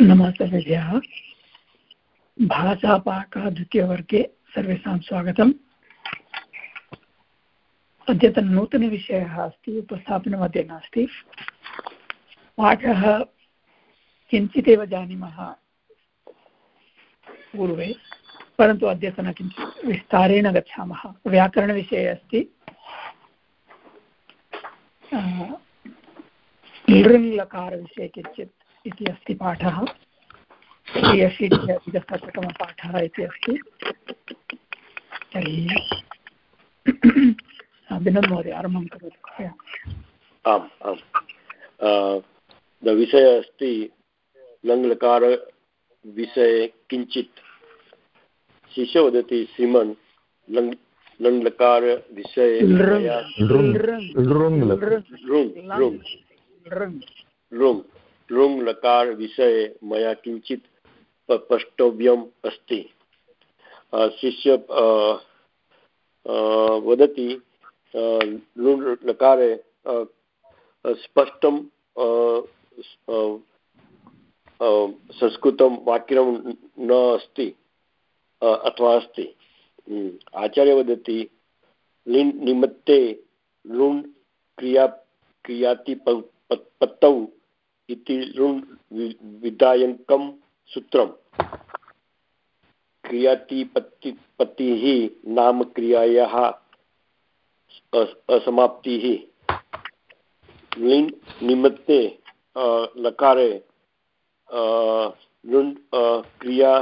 नमस्तेभ्यः भाषापाकः द्वितीयवर्गे सर्वेषां स्वागतम्। अद्यतननूतनविषयः अस्ति उपस्थापनमध्ये नास्ति। पाठः किञ्चिदेव जानीमः पूर्वे, परन्तु अद्यतन किञ्चित् विस्तारेण गच्छामः। व्याकरणविषये अस्ति। लृङ्लकारविषये किञ्चित् इति अस्ति पाठः। अशीत्यधिकशततमपाठः इति अस्ति। तर्हि विनोद् महोदय आरम्भं करोतु कृपया। आम् आम्। विषयः अस्ति लङ्लकारविषये किञ्चित्। शिशु वदति श्रीमन् लङ् लङ्लकारविषये लृङ् लृङ् लकारविषये मया किञ्चित् प्रष्टव्यम् अस्ति। शिष्य वदति लृङ् लकारे स्पष्टं संस्कृतं वाक्यं न अस्ति अथवा अस्ति। आचार्य वदति, लिन् निमित्ते लुण् क्रिया क्रियातिपत्तौ इति लुण् विधायकं सूत्रम्। क्रियातिपत्ति पत्तिः नाम क्रियायाः असमाप्तिः। लिन् निमित्ते लकारे लुण् क्रिया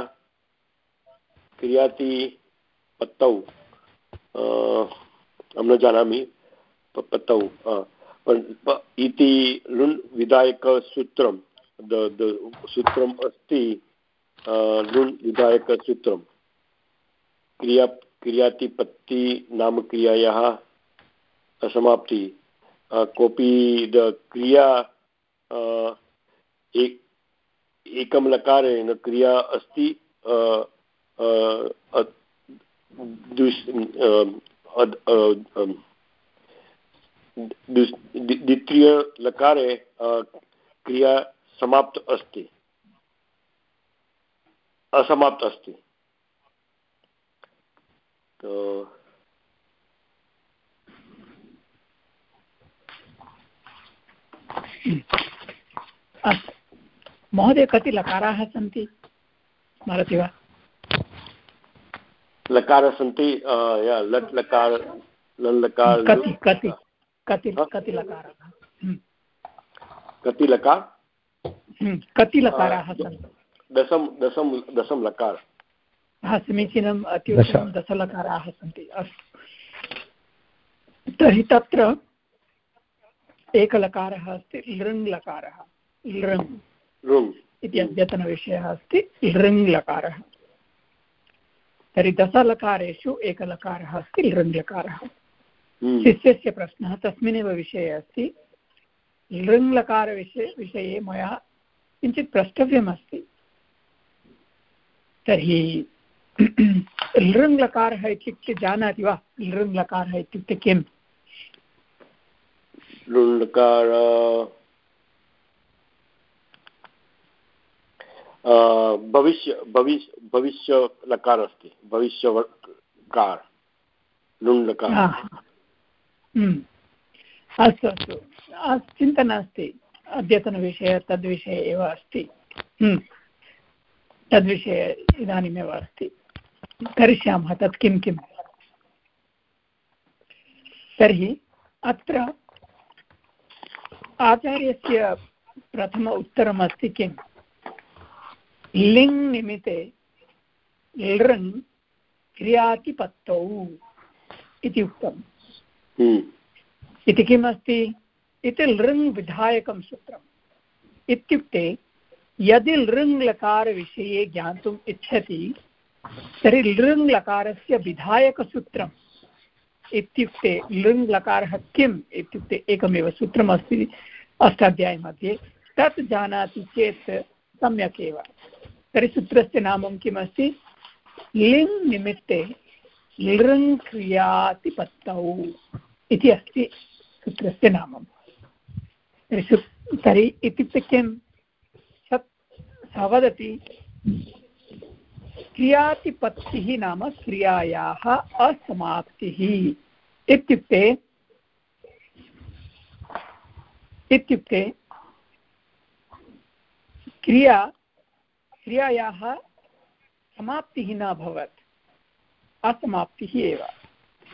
क्रियाति पत्तौ अहं न जानामि पत्तौ इति लुण् विधायकसूत्रं सूत्रम् अस्ति लुण् विधायकसूत्रं क्रिया, क्रियातिपत्ति नाम क्रियायाः असमाप्ति कोऽपि द क्रिया एक एकं लकारेण क्रिया अस्ति द्वितीयलकारे क्रिया समाप्त अस्ति। असमाप्त अस्ति। तो अस्तु। महोदय कति लकाराः सन्ति? स्मरति वा? लकारः सन्ति लट् लकार लन् लकार कति कति? कति कति लकाराः। कति लकार कति लकाराः सन्ति। दशम दशम दशम लकार हा समीचीनम् अत्युत्तमं दशलकाराः सन्ति। अस्तु। तर्हि तत्र एकलकारः अस्ति लृङ् लकारः लृङ्। इति अद्यतनविषयः अस्ति लृङ् लकारः तर्हि दशलकारेषु एकलकारः अस्ति लृङ्लकारः। शिष्यस्य प्रश्नः तस्मिन्नेव विषये अस्ति। लृङ्लकारविषये विषये मया किञ्चित् प्रष्टव्यमस्ति। तर्हि लृङ्लकारः इत्युक्ते जानाति वा? लृङ्लकारः इत्युक्ते किम्? लृङ्लकार भविष्य भविष्य भविष्यलकार अस्ति। भविष्यकार लुण्लकार हम्म। अस्तु अस्तु। चिन्ता नास्ति। अद्यतनविषयः, तद्विषये एव अस्ति। हम्म। तद्विषये इदानीमेव अस्ति। करिष्यामः तत् किं किम् तर्हि अत्र आचार्यस्य प्रथम उत्तरमस्ति किम् लिङ् निमित्ते लृङ् क्रियातिपत्तौ इति उक्तम्। हम्म। इति किमस्ति? इति लृङ् विधायकं सूत्रम्। इत्युक्ते, यदि लृङ् लकारविषये ज्ञातुम् इच्छति, तर्हि लृङ् लकारस्य विधायकसूत्रम्। इत्युक्ते लृङ् लकारः किम्? इत्युक्ते, एकमेव सूत्रमस्ति अष्टाध्यायमध्ये। तत् जानाति चेत् सम्यक् एव। तर्हि सूत्रस्य नामं किमस्ति? लिङ् निमित्ते लृङ् क्रियातिपत्तौ। इति अस्ति सूत्रस्य नामं तर्हि तर्हि इत्युक्ते किं सः वदति, क्रियातिपत्तिः नाम क्रियायाः असमाप्तिः। इत्युक्ते इत्युक्ते क्रिया, क्रियायाः समाप्तिः न अभवत्। असमाप्तिः एव।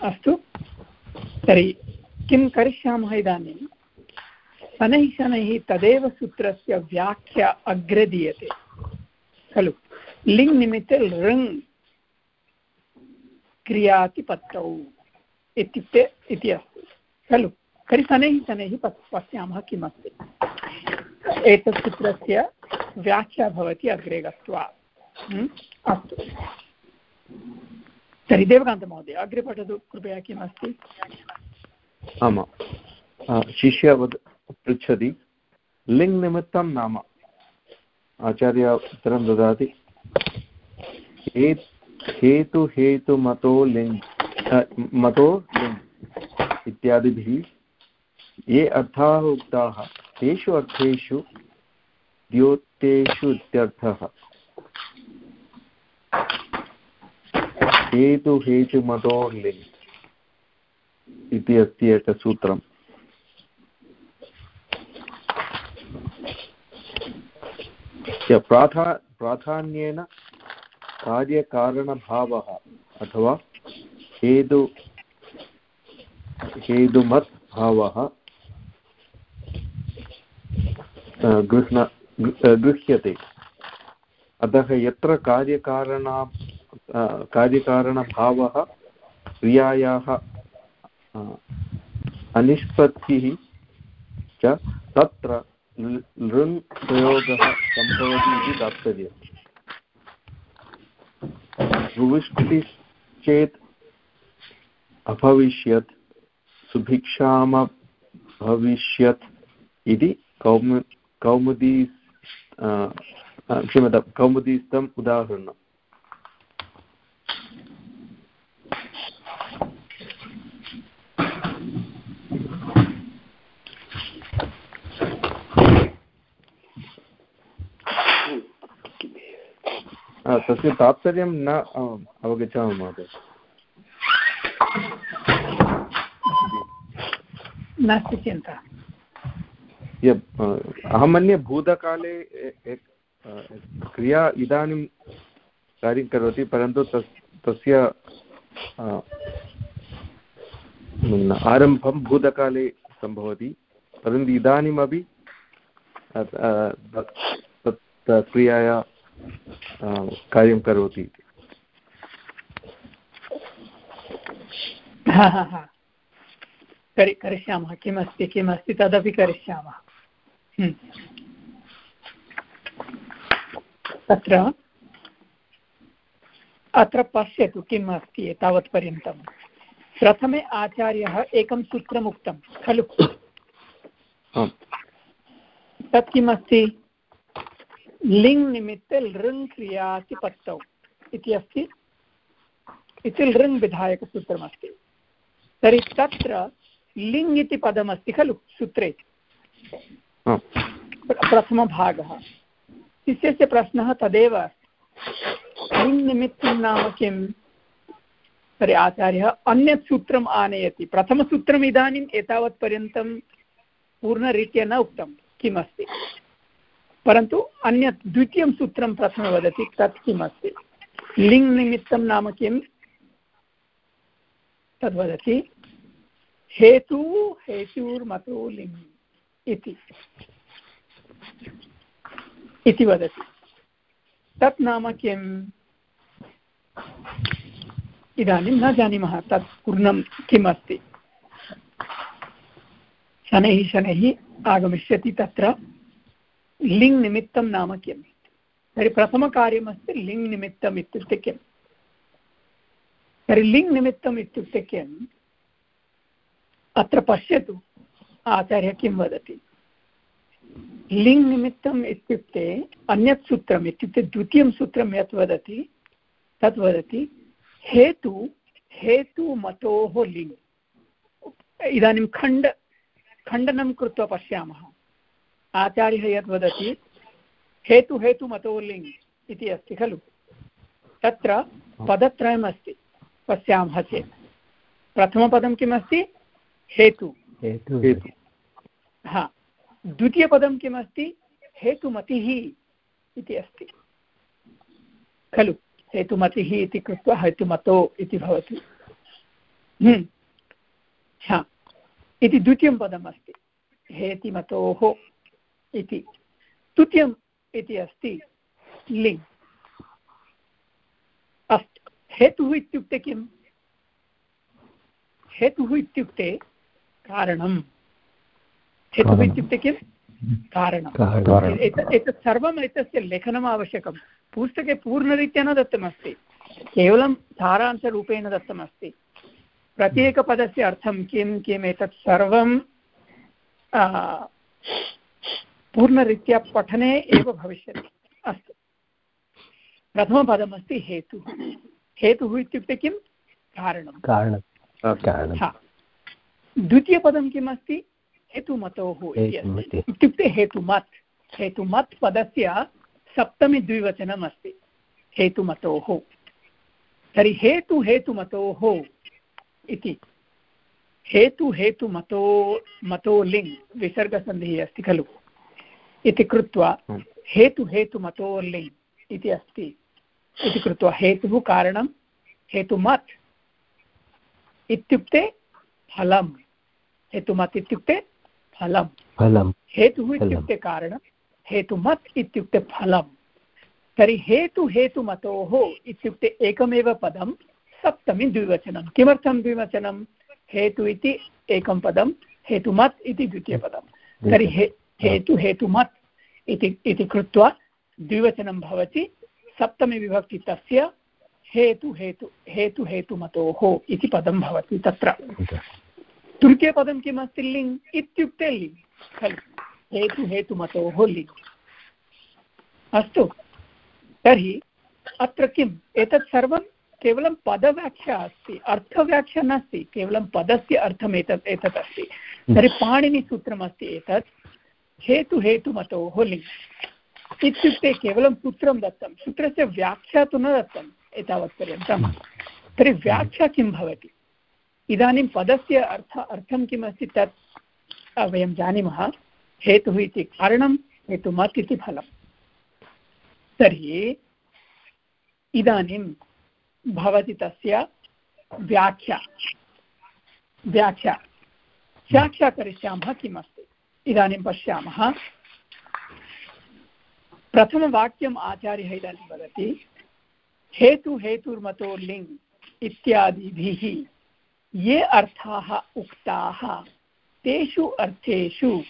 अस्तु। तर्हि किं करिष्यामः इदानीं? शनैः शनैः तदेव सूत्रस्य व्याख्या अग्रे दीयते खलु? लिङ् निमित्ते लृङ् क्रियातिपत्रौ इत्युक्ते इति अस्ति। खलु? तर्हि शनैः शनैः पश्यामः किमस्ति। एतत् सूत्रस्य व्याख्या भवति अग्रे गत्वा। अस्तु। तर्हि देवकान्तमहोदय अग्रे पठतु, कृपया किमस्ति? आमां शिष्य वद, पृच्छति लिङ्निमित्तं नाम आचार्य उत्तरं ददाति। हेतु हेतुमतो लिङ् मतो, लिङ् इत्यादिभिः ये अर्थाः उक्ताः, तेषु अर्थेषु द्योतेषु इत्यर्थः। हेतु हेतुमतो लिङ् इति अस्ति एकसूत्रम् प्राधा प्राधान्येन कार्यकारणभावः अथवा हेतु हेतुमत् भावः गृह्ण गृह्यते। अतः यत्र कार्यकारणा कार्यकारणभावः क्रियायाः अनिष्पत्तिः च तत्र लृङ् प्रयोगः सम्भवति इति तात्पर्यम् भुविष्टिश्चेत् अभविष्यत् सुभिक्षामभविष्यत् इति कौमु कौमुदी क्षम्यतां कौमुदीस्थम् उदाहरणम्। तस्य तात्पर्यं न अवगच्छामः महोदय। नास्ति चिन्ता। अहं मन्ये भूतकाले क्रिया इदानीं कार्यं करोति परन्तु तस् तस्य आरम्भं भूतकाले सम्भवति परन्तु इदानीमपि क्रियाया कार्यं करोति। इति करि करिष्यामः किमस्ति किमस्ति तदपि करिष्यामः। हम्म। तत्र अत्र पश्यतु किम् अस्ति एतावत्पर्यन्तं प्रथमे आचार्यः एकं सूत्रम् उक्तं खलु तत् किमस्ति? लिङ् निमित्ते लृङ् क्रियाति पत्तौ इति अस्ति इति लृङ् विधायकसूत्रमस्ति। तर्हि तत्र लिङ् इति पदमस्ति खलु सूत्रे। प्रथमभागः। शिष्यस्य प्रश्नः तदेव लिङ् निमित्तं नाम किं तर्हि आचार्यः अन्यत् सूत्रम् आनयति। प्रथमसूत्रम् इदानीम् एतावत्पर्यन्तं पूर्णरीत्या न उक्तं। किमस्ति? परन्तु अन्यत् द्वितीयं सूत्रं प्रथमे वदति, तत् किमस्ति? लिङ् नाम किं तद्वदति हेतु, हेतुर्मतो लिङ् इति। इति वदति। तत् नाम किम्? इदानीं न जानीमः, तत् पूर्णं किम् अस्ति शनैः शनैः आगमिष्यति तत्र। लिङ् निमित्तं नाम किम् तर्हि प्रथमकार्यमस्ति लिङ् निमित्तम् इत्युक्ते किम् तर्हि लिङ् निमित्तम् इत्युक्ते किम् अत्र पश्यतु आचार्यः किं वदति लिङ् निमित्तम् इत्युक्ते अन्यत् सूत्रम् इत्युक्ते द्वितीयं सूत्रं यत् वदति तत् वदति हेतु हेतुमतोः लिङ् इदानीं खण्ड खण्डनं कृत्वा पश्यामः आचार्यः यद् वदति लिङ् इति अस्ति खलु। तत्र पदत्रयमस्ति पश्यामः चेत् प्रथमपदं किमस्ति? हेतु। हेतु। हा। द्वितीयपदं किमस्ति? हेतुमतिः इति अस्ति। खलु। हेतुमतिः इति कृत्वा हेतुमतो इति भवति। हम्म। हा। इति द्वितीयं पदम् अस्ति हेतिमतोः इति तृतीयम् इति अस्ति लिङ् अस्तु। हेतुः इत्युक्ते किम् हेतुः इत्युक्ते कारणं हेतुः इत्युक्ते किं? कारणम्। एतत् सर्वम् एतस्य लेखनम् आवश्यकं पुस्तके पूर्णरीत्या न दत्तमस्ति। केवलं सारांशरूपेण दत्तमस्ति। प्रत्येकपदस्य अर्थं किं किम् एतत् सर्वं पूर्णरीत्या पठने एव भविष्यति। अस्तु। प्रथमपदमस्ति हेतुः। हेतुः इत्युक्ते किं? कारणं कारणं द्वितीयपदं किम् अस्ति। हेतुमतोः। इत्युक्ते हेतुमत्। हेतुमत् पदस्य सप्तमी द्विवचनम् अस्ति हेतुमतोः। तर्हि हेतु हेतुमतोः इति। हेतु हेतुमतो मतो लिङ्। विसर्गसन्धिः अस्ति खलु। इति कृत्वा हेतु हेतुमतो लिङ् इति अस्ति। इति कृत्वा हेतुः कारणं हेतुमत् इत्युक्ते फलं हेतुमत् इत्युक्ते फलं फलं हेतुः इत्युक्ते कारणं हेतुमत् इत्युक्ते फलं तर्हि हेतु हेतुमतोः इत्युक्ते एकमेव पदं सप्तमी द्विवचनं। किमर्थं द्विवचनं? हेतु इति एकं पदं हेतुमत् इति द्वितीयपदं। तर्हि हे हेतु हेतुमत् इति इति कृत्वा द्विवचनं भवति सप्तमीविभक्ति तस्य हेतु हेतु हेतु हेतुमतोः इति पदं भवति तत्र। तृतीयपदं किम् अस्ति लिङ् इत्युक्ते लिङ् खलु। हेतु हेतुमतोः लिङ्। अस्तु तर्हि अत्र किम्? एतत् सर्वं केवलं पदव्याख्या अस्ति अर्थव्याख्या नास्ति केवलं पदस्य अर्थम् एतत् एतत् अस्ति। तर्हि पाणिनिसूत्रमस्ति एतत्। हेतु हेतुमतोः लिङ्ग् इत्युक्ते केवलं सूत्रं दत्तं सूत्रस्य व्याख्या तु न दत्तम् एतावत्पर्यन्तं तर्हि व्याख्या किं भवति? इदानीं पदस्य अर्थ अर्थं किम् अस्ति तत् वयं जानीमः। हेतुः इति कारणं हेतुमत् इति फलं तर्हि इदानीं भवति तस्य व्याख्या। व्याख्या। व्याख्या करिष्यामः किमस्ति? इदानीं पश्यामः। प्रथमवाक्यम् आचार्यः इदानीं वदति, हेतु हेतुर्मतो लिङ् इत्यादिभिः ये अर्थाः उक्ताः, तेषु अर्थेषु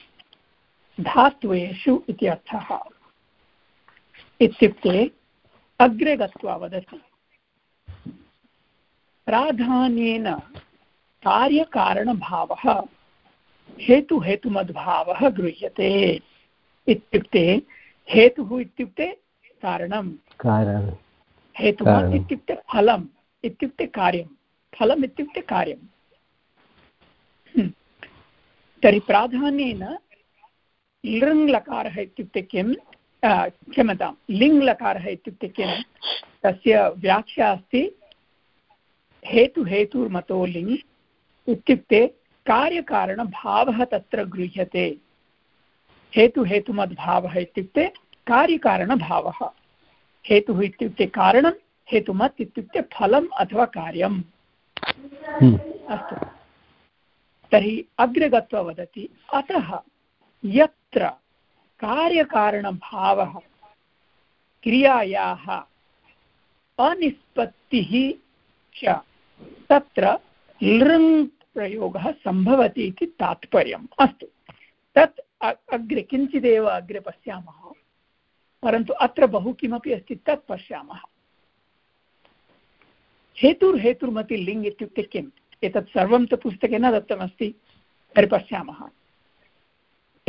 धात्वेषु इति अर्थः इत्युक्ते अग्रे गत्वा वदति प्राधान्येन कार्यकारणभावः हेतुहेतुमद्भावः गृह्यते इत्युक्ते हेतुः इत्युक्ते कारणं। हेतुः इत्युक्ते फलम् इत्युक्ते कार्यं। फलम् इत्युक्ते कार्यं हम्म। तर्हि प्राधान्येन लृङ्लकारः इत्युक्ते किं? क्षम्यतां लिङ्लकारः इत्युक्ते किं? तस्य व्याख्या अस्ति हेतुहेतुर्मतो लिङ् इत्युक्ते कार्यकारणभावः तत्र गृह्यते। हेतुहेतुमद्भावः इत्युक्ते कार्यकारणभावः हेतुः इत्युक्ते कारणं हेतुमत् इत्युक्ते फलम् अथवा कार्यम्। हम्म। अस्तु। तर्हि अग्रे गत्वा वदति अतः यत्र कार्यकारणभावः क्रियायाः अनिष्पत्तिः च तत्र लृङ् प्रयोगः सम्भवति इति तात्पर्यम्। अस्तु। तत् अग्रे किञ्चिदेव अग्रे पश्यामः। परन्तु अत्र बहु किमपि अस्ति तत् पश्यामः। हेतुर्हेतुर्मति लिङ् इत्युक्ते किम्? एतत् सर्वं तु पुस्तके न दत्तमस्ति। तर्हि पश्यामः।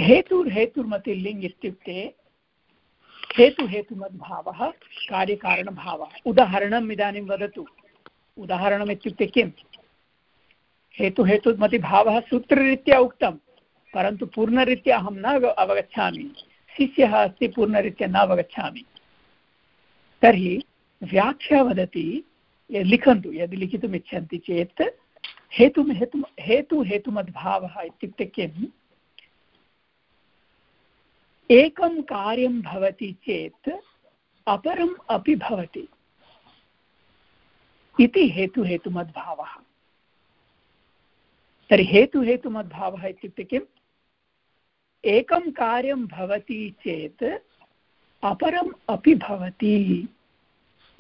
हेतुर्हेतुर्मति लिङ् इत्युक्ते हेतुहेतुमद्भावः कार्यकारणभावः। उदाहरणम् इदानीं वदतु। उदाहरणम् इत्युक्ते किम्? हेतु हेतुमति भावः सूत्ररीत्या उक्तं परन्तु पूर्णरीत्या अहं न अवगच्छामि। शिष्यः अस्ति, पूर्णरीत्या न अवगच्छामि। तर्हि व्याख्या वदति लिखन्तु, यदि लिखितुम् इच्छन्ति चेत् हेतु हेतु हेतु हेतुमद्भावः इत्युक्ते किम्? एकं कार्यं भवति चेत्, अपरम् अपि भवति। इति तर्हि हेतुहेतुमद्भावः इत्युक्ते किम्? एकं कार्यं भवति चेत् अपरम् अपि भवति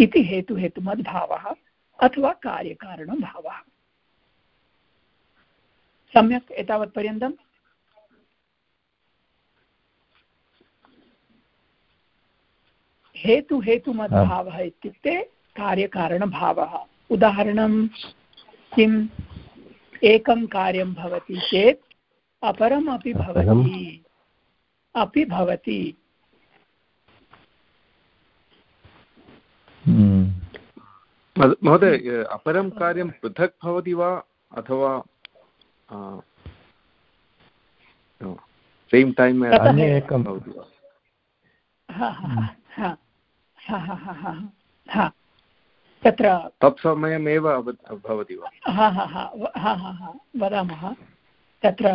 इति हेतुहेतुमद्भावः अथवा कार्यकारणभावः। सम्यक् एतावत्पर्यन्तम्? हेतुहेतुमद्भावः इत्युक्ते कार्यकारणभावः। उदाहरणं किम्? एकं कार्यं भवति चेत् अपरम् अपि भवति अपि भवति हम्म। महोदय अपरं कार्यं पृथक् भवति वा अथवा सेम् टैम् अन्य एकं भवति वा तत्र तत्समयमेव भवति वा? हा हा हा हा हा हा वदामः। तत्र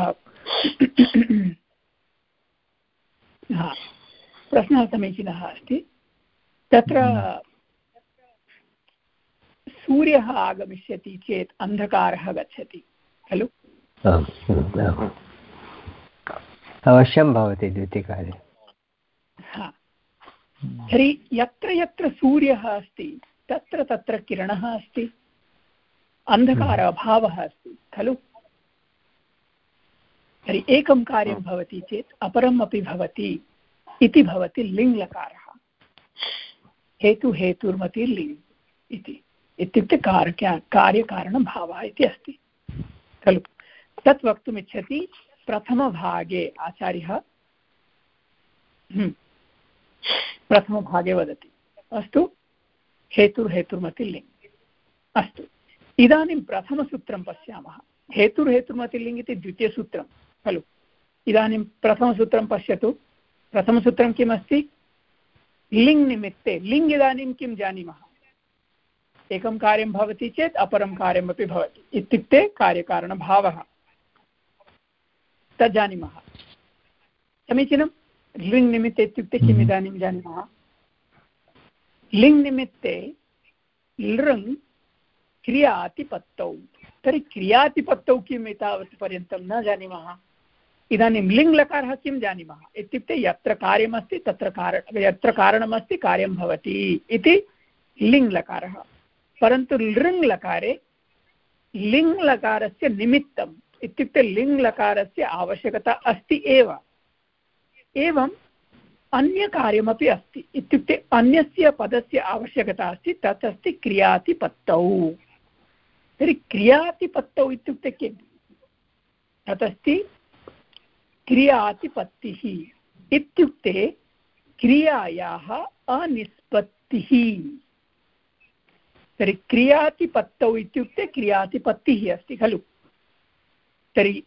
हा प्रश्नः समीचीनः अस्ति। तत्र सूर्यः आगमिष्यति चेत् अन्धकारः गच्छति खलु? अवश्यं भवति द्वितीयकाले हा। तर्हि यत्र यत्र सूर्यः अस्ति तत्र तत्र किरणः अस्ति अन्धकार। अभावः अस्ति, खलु? तर्हि एकं कार्यं भवति चेत् अपरम् अपि भवति इति भवति लिङ्लकारः। हेतु हेतुर्मति लिङ् इति। इत्युक्ते कारक्या कार्यकारणभावः इति अस्ति। खलु? तत् वक्तुमिच्छति प्रथमभागे आचार्यः हम्म। प्रथमभागे वदति। अस्तु? हेतुर्हेतुर्मतिलिङ्ग् अस्तु। इदानीं प्रथमसूत्रं पश्यामः। हेतुर्हेतुर्मतिलिङ्ग् इति द्वितीयसूत्रं। खलु। इदानीं प्रथमसूत्रं पश्यतु। प्रथमसूत्रं किमस्ति? लिङ् निमित्ते। लिङ् इदानीं किं जानीमः? एकं कार्यं भवति चेत् अपरं कार्यमपि भवति। इत्युक्ते कार्यकारणभावः। तत् जानीमः। समीचीनं? लिङ् निमित्ते इत्युक्ते किम् हम्म। इदानीं जानीमः? लिङ् निमित्ते लृङ् क्रियातिपत्तौ। तर्हि क्रियातिपत्तौ किम् एतावत् पर्यन्तं न जानीमः। इदानीं लिङ् लकारः किं जानीमः? इत्युक्ते यत्र कार्यमस्ति तत्र कारण यत्र कारणमस्ति कार्यं भवति इति लिङ् परन्तु लृङ् लकारे लिङ् लकारस्य निमित्तम् इत्युक्ते लिङ् लकारस्य आवश्यकता अस्ति एव। एवम् अन्यकार्यमपि अस्ति। इत्युक्ते अन्यस्य पदस्य आवश्यकता अस्ति तत् अस्ति क्रियातिपत्तौ। तर्हि क्रियातिपत्तौ इत्युक्ते किं? तत् अस्ति क्रियातिपत्तिः। इत्युक्ते क्रियायाः अनिष्पत्तिः। तर्हि क्रियातिपत्तौ इत्युक्ते क्रियातिपत्तिः अस्ति खलु। तर्हि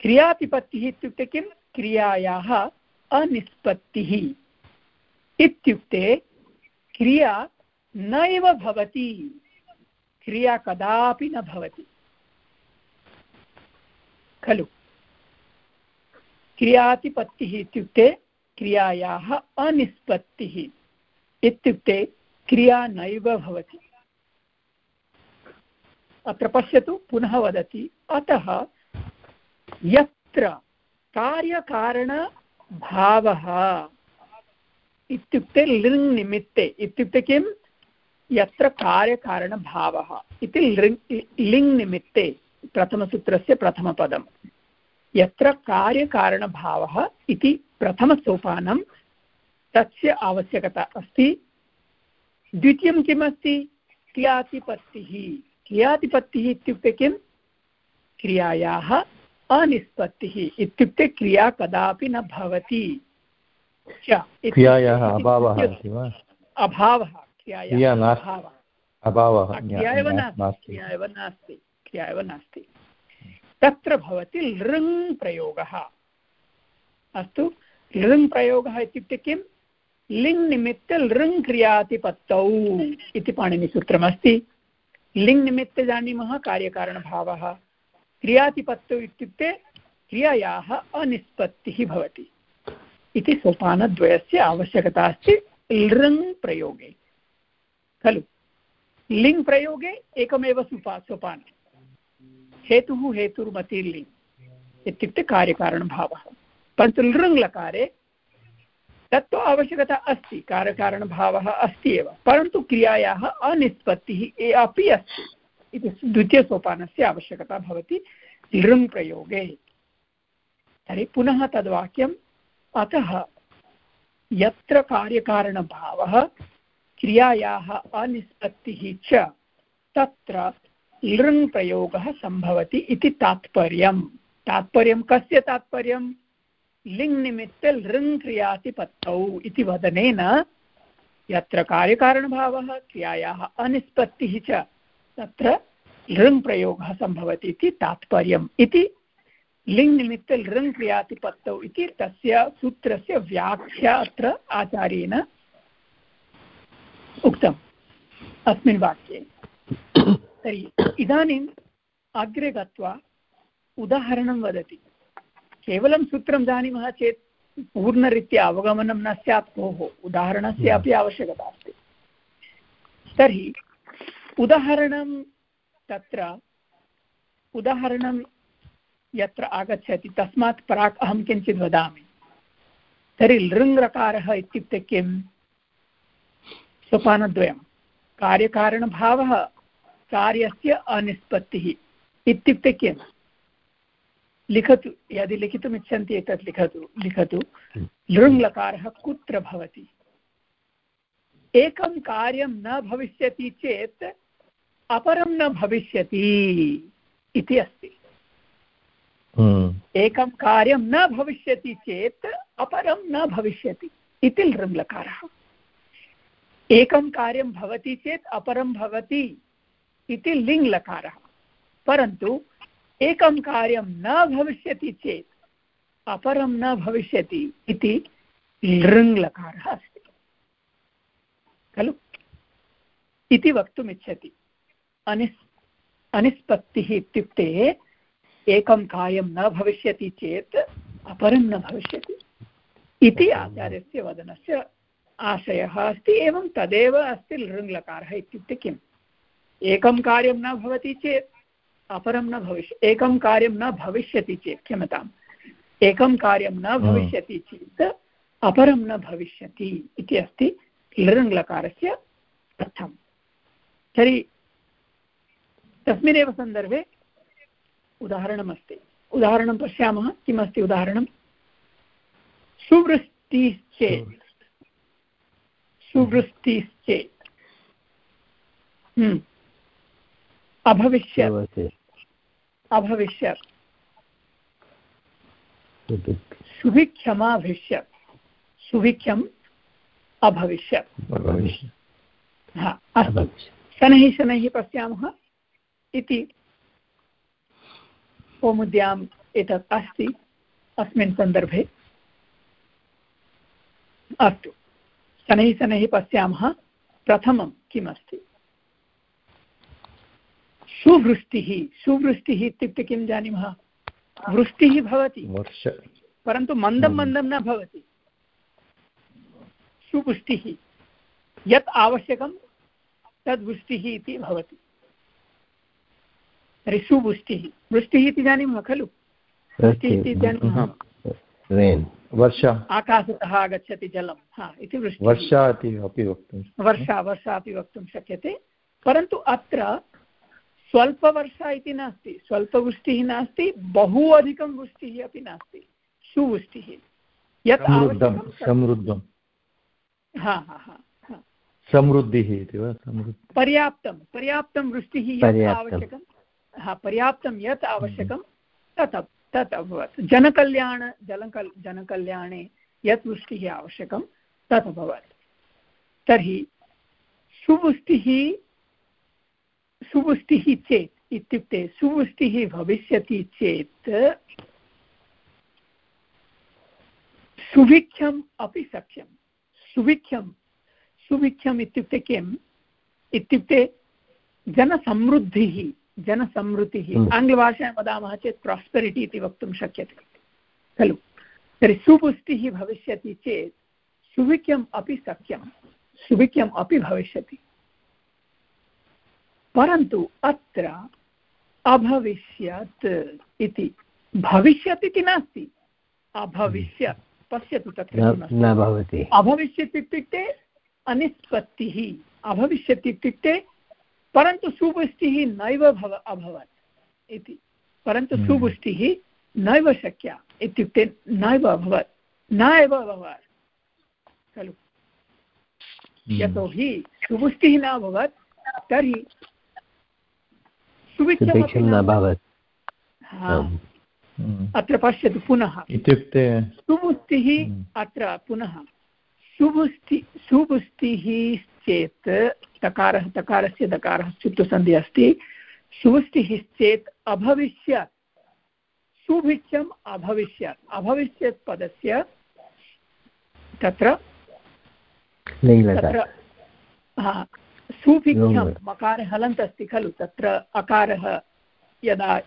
क्रियातिपत्तिः इत्युक्ते किं? क्रियायाः अनिष्पत्तिः इत्युक्ते क्रिया नैव भवति। क्रिया कदापि न भवति। खलु। क्रियातिपत्तिः इत्युक्ते क्रियायाः अनिष्पत्तिः इत्युक्ते क्रिया नैव भवति। अत्र पश्यतु, पुनः वदति, अतः यत्र कार्यकारणभावः इत्युक्ते लिङ् निमित्ते। इत्युक्ते किं? यत्र कार्यकारणभावः इति लिङ् लिङ् निमित्ते प्रथमसूत्रस्य प्रथमपदं। यत्र कार्यकारणभावः इति प्रथमसोपानं, तस्य आवश्यकता अस्ति। द्वितीयं किमस्ति? क्रियातिपत्तिः। क्रियातिपत्तिः इत्युक्ते किं? क्रियायाः अनिष्पत्तिः इत्युक्ते क्रिया कदापि न भवति। क्रियायाः अभावः अस्ति वा? अभावः अभावः। क्रिया एव नास्ति क्रिया एव नास्ति क्रिया एव नास्ति। तत्र भवति लृङ् प्रयोगः अस्तु लृङ् प्रयोगः इत्युक्ते किं लिङ् निमित्त लृङ् क्रियातिपत्तौ इति पाणिनिसूत्रमस्ति। लिङ् निमित्ते जानीमः कार्यकारणभावः। क्रियातिपत्तौ इत्युक्ते क्रियायाः अनिष्पत्तिः भवति। इति सोपानद्वयस्य आवश्यकता अस्ति लृङ् प्रयोगे। खलु? लिङ् प्रयोगे एकमेव सुपा, सोपानं। हेतुः हेतुर्मतिर्लिङ् इत्युक्ते कार्यकारणभावः। परन्तु लृङ् लकारे तत्तु आवश्यकता अस्ति, कार्यकारणभावः अस्ति एव। परन्तु क्रियायाः अनिष्पत्तिः अपि अस्ति। इति द्वितीयसोपानस्य आवश्यकता भवति लृङ् प्रयोगे। तर्हि पुनः तद्वाक्यम् अतः यत्र कार्यकारणभावः, क्रियायाः अनिष्पत्तिः च, तत्र लृङ् प्रयोगः सम्भवति इति तात्पर्यं तात्पर्यं कस्य तात्पर्यं? लिङ्निमित्त लृङ् क्रियातिपत्तौ इति वदनेन यत्र कार्यकारणभावः, क्रियायाः अनिष्पत्तिः च तत्र लृङ् प्रयोगः सम्भवति इति तात्पर्यम् इति लिङ्निमित्त लृङ् क्रियातिपत्तौ इति तस्य सूत्रस्य व्याख्या अत्र आचार्येण उक्तम्। अस्मिन् वाक्ये। तर्हि इदानीम् अग्रे गत्वा उदाहरणं वदति। केवलं सूत्रं जानीमः चेत् पूर्णरीत्या अवगमनं न स्यात् भोः उदाहरणस्य अपि आवश्यकता अस्ति। तर्हि उदाहरणं तत्र, उदाहरणं यत्र आगच्छति, तस्मात् प्राक् अहं किञ्चित् वदामि। तर्हि लृङ्रकारः इत्युक्ते किं सोपानद्वयं। कार्यकारणभावः कार्यस्य अनिष्पत्तिः इत्युक्ते किम्? लिखतु, यदि लिखितुम् इच्छन्ति एतत् लिखतु लिखतु। लृङ् लकारः कुत्र भवति? एकं कार्यं न भविष्यति चेत् अपरं न भविष्यति इति अस्ति। हम्म। एकं कार्यं न भविष्यति चेत् अपरं न भविष्यति इति लृङ्लकारः। एकं कार्यं भवति चेत् अपरं भवति इति लिङ्लकारः। परन्तु एकं कार्यं न भविष्यति चेत् अपरं न भविष्यति इति लृङ्लकारः अस्ति। खलु? इति वक्तुमिच्छति। अनिस् अनिष्पत्तिः इत्युक्ते एकं कार्यं न भविष्यति चेत् अपरं न भविष्यति इति आचार्यस्य वदनस्य आशयः अस्ति। एवं तदेव अस्ति लृङ्लकारः इत्युक्ते किम्? एकं कार्यं न भवति चेत् अपरं न भविष्य एकं कार्यं न भविष्यति चेत् क्षम्यताम् एकं कार्यं न। भविष्यति चेत् अपरं न भविष्यति इति अस्ति लृङ्लकारस्य अर्थं तर्हि तस्मिन्नेव सन्दर्भे उदाहरणमस्ति। उदाहरणं पश्यामः किमस्ति उदाहरणं? सुवृष्टिश्चेत्। सुवृष्टिश्चेत्। हम्म। अभविष्यत् अभविष्यत् सुभिक्षमाभिष्यत् सुभिक्षम् अभविष्यत् हा अस्तु। शनैः शनैः पश्यामः। इति कौमुद्याम् एतत् अस्ति अस्मिन् सन्दर्भे। अस्तु शनैः शनैः पश्यामः। प्रथमं किमस्ति? सुवृष्टिः। सुवृष्टिः इत्युक्ते किं जानीमः? वृष्टिः भवति परन्तु मन्दं हम्म। मन्दं न भवति। सुवृष्टिः यत् आवश्यकं तद्वृष्टिः इति भवति। तर्हि सुवृष्टिः वृष्टिः इति जानीमः खलु? वृष्टिः इति जानीमः वर्षा। आकाशतः आगच्छति जलं। हा इति वृष्टिः। वर्षा अपि वक्तुं वर्षा वर्षा अपि वक्तुं शक्यते। परन्तु अत्र स्वल्पवर्षा इति नास्ति। स्वल्पवृष्टिः नास्ति। बहु अधिकं वृष्टिः अपि नास्ति। सुवृष्टिः। यत् समृद्धं समृद्धं। हा हा हा समृद्धिः इति वा? पर्याप्तं। पर्याप्तं वृष्टिः यत् आवश्यकं। हा पर्याप्तं यत् आवश्यकं तत् तत् अभवत्। जनकल्याण जलकल् जनकल्याणे यत् वृष्टिः आवश्यकं तत् अभवत्। तर्हि सुवृष्टिः सुवृष्टिः चेत् इत्युक्ते सुवृष्टिः भविष्यति चेत् सुभिक्षम् अपि सख्यं। सुभिक्षं सुभिक्षम् इत्युक्ते किम्? इत्युक्ते जनसमृद्धिः। जनसमृद्धिः हम्म। आङ्ग्लभाषायां वदामः चेत् प्रास्पेरिटि इति वक्तुं शक्यते। खलु। तर्हि सुपुष्टिः भविष्यति चेत् सुविक्यम् अपि सख्यं सुविक्यम् अपि भविष्यति। परन्तु अत्र अभविष्यत् इति भविष्यत् इति नास्ति। अभविष्यत् पश्यतु तत्र न भवति। अभविष्यत् इत्युक्ते अनिष्पत्तिः अभविष्यत् इत्युक्ते परन्तु सुपुष्टिः नैव भव अभवत् इति। परन्तु हम्म। सुपुष्टिः नैव शक्या इत्युक्ते नैव अभवत् न एव अभवत्। खलु। हम्म। यतोहि सुपुष्टिः न अभवत् तर्हि हम्म। अत्र पश्यतु पुनः। इत्युक्ते सुपुष्टिः अत्र पुनः। सुपुष्टि सुपुष्टिः चेत् तकारः तकारस्य दकारः चुत्तुसन्धिः अस्ति। सुवृष्टिः चेत् अभविष्यत् सुभिक्षम् अभविष्यत् अभविष्यत् पदस्य तत्र तत्र सुभिक्षं मकारः हलन्त् अस्ति खलु तत्र अकारः यदा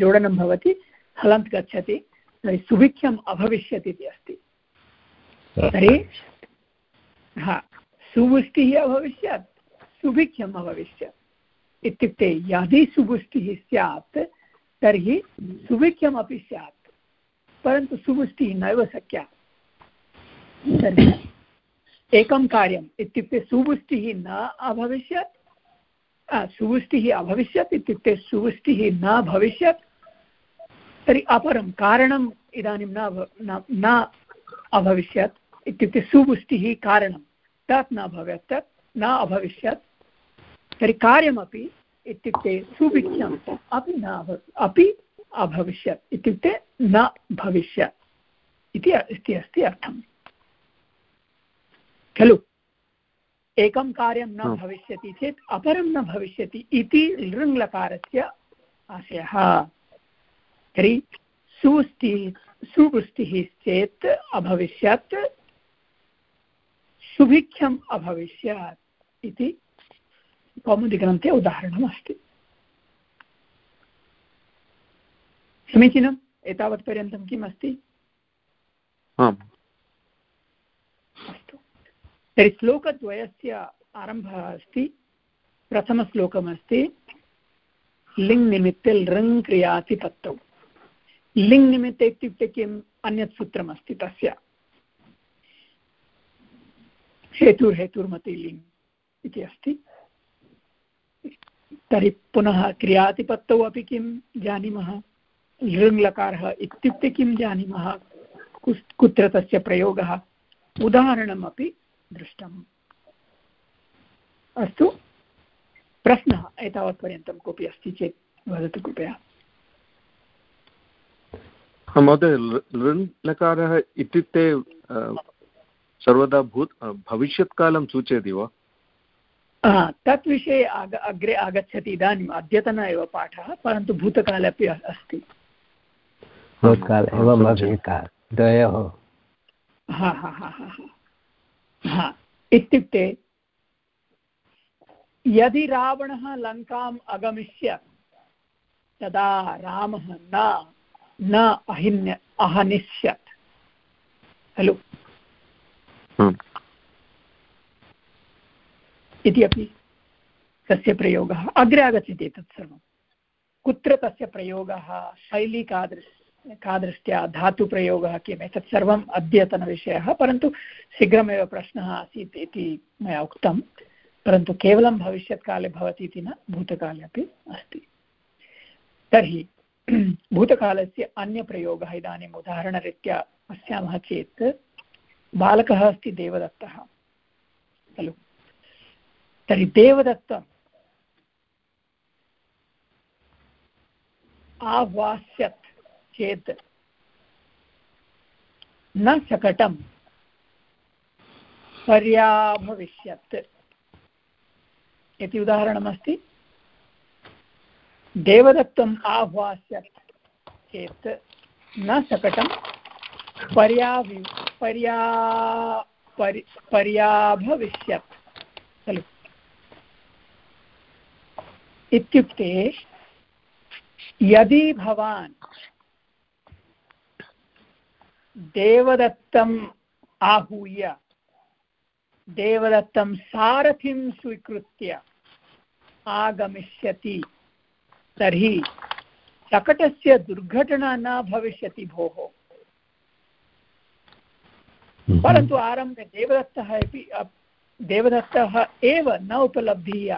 जोडनं भवति हलन्त् गच्छति सुभिक्षम् अभविष्यत् इति अस्ति। तर्हि, हा, सुवृष्टिः अभविष्यत्, सुभिक्षम् अभविष्यत्। इत्युक्ते यदि सुवृष्टिः स्यात्, तर्हि सुभिक्षमपि स्यात्, परन्तु सुवृष्टिः नैव शक्या। तर्हि एकं कार्यम्, इत्युक्ते सुवृष्टिः न अभविष्यत् सुवृष्टिः अभविष्यत्, इत्युक्ते सुवृष्टिः न भविष्यत्, तर्हि अपरं कारणम् इदानीं न न अभविष्यत्। इत्युक्ते सुवृष्टिः कारणं। तत् न भवेत् तत् न अभविष्यत्। तर्हि कार्यमपि इत्युक्ते सुभिक्षम् अपि न अपि अभविष्यत्। इत्युक्ते न भविष्यत्। इति इति अस्ति अर्थम्। खलु? एकं कार्यं न भविष्यति चेत् अपरं न भविष्यति इति लृङ्लकारस्य आशयः। तर्हि सुवृष्टिः सुवृष्टिः चेत् अभविष्यत्। सुभिक्षम् अभविष्यत् इति कौमुदिग्रन्थे उदाहरणमस्ति। समीचीनम्? एतावत्पर्यन्तं किम् अस्ति अस्तु। तर्हि श्लोकद्वयस्य आरम्भः अस्ति। प्रथमश्लोकमस्ति लिङ् निमित्ते लृङ् क्रियाति पत्तौ लिङ् निमित्ते इत्युक्ते किम्? अन्यत् सूत्रमस्ति तस्य। हेतुर्हेतुर्मति लिङ् इति अस्ति। तर्हि पुनः क्रियातिपत्तौ अपि किं जानीमः? लृङ्लकारः इत्युक्ते किं जानीमः? कुत्र तस्य प्रयोगः? उदाहरणमपि दृष्टम्। अस्तु। प्रश्नः एतावत्पर्यन्तं कोऽपि अस्ति चेत् वदतु कृपया। महोदय लृङ्लकारः इत्युक्ते सर्वदा भूत् भविष्यत्कालं सूचयति वा? तत् विषये आग अग्रे आगच्छति इदानीम् अद्यतन एव पाठः परन्तु भूतकाले अपि अस्ति। इत्युक्ते यदि रावणः लङ्काम् अगमिष्यत् तदा रामः न न अहिन्य अहनिष्यत्। खलु? इति अपि तस्य प्रयोगः। अग्रे आगच्छति एतत् सर्वं। कुत्र तस्य प्रयोगः? शैली कादृश, कादृष्ट्या धातुप्रयोगः किम्? एतत् सर्वम् अद्यतनविषयः, परन्तु शीघ्रमेव प्रश्नः आसीत् इति मया उक्तं। परन्तु केवलं भविष्यत्काले भवति इति न, भूतकाले अपि अस्ति। तर्हि, भूतकालस्य अन्यप्रयोगः इदानीम् उदाहरणरीत्या पश्यामः चेत् बालकः अस्ति देवदत्तः। खलु? तर्हि देवदत्तम् आह्वास्यत् चेत् न शकटं पर्याभविष्यत्। इति उदाहरणमस्ति। देवदत्तम् आह्वास्यत् चेत् न शकटं पर्यावि पर्या, परि खलु इत्युक्ते, यदि भवान् देवदत्तम् आहूय, देवदत्तं सारथिं स्वीकृत्य आगमिष्यति, तर्हि शकटस्य दुर्घटना न भविष्यति भोः। परन्तु आरम्भे देवदत्तः अपि देवदत्तः एव न उपलब्धिः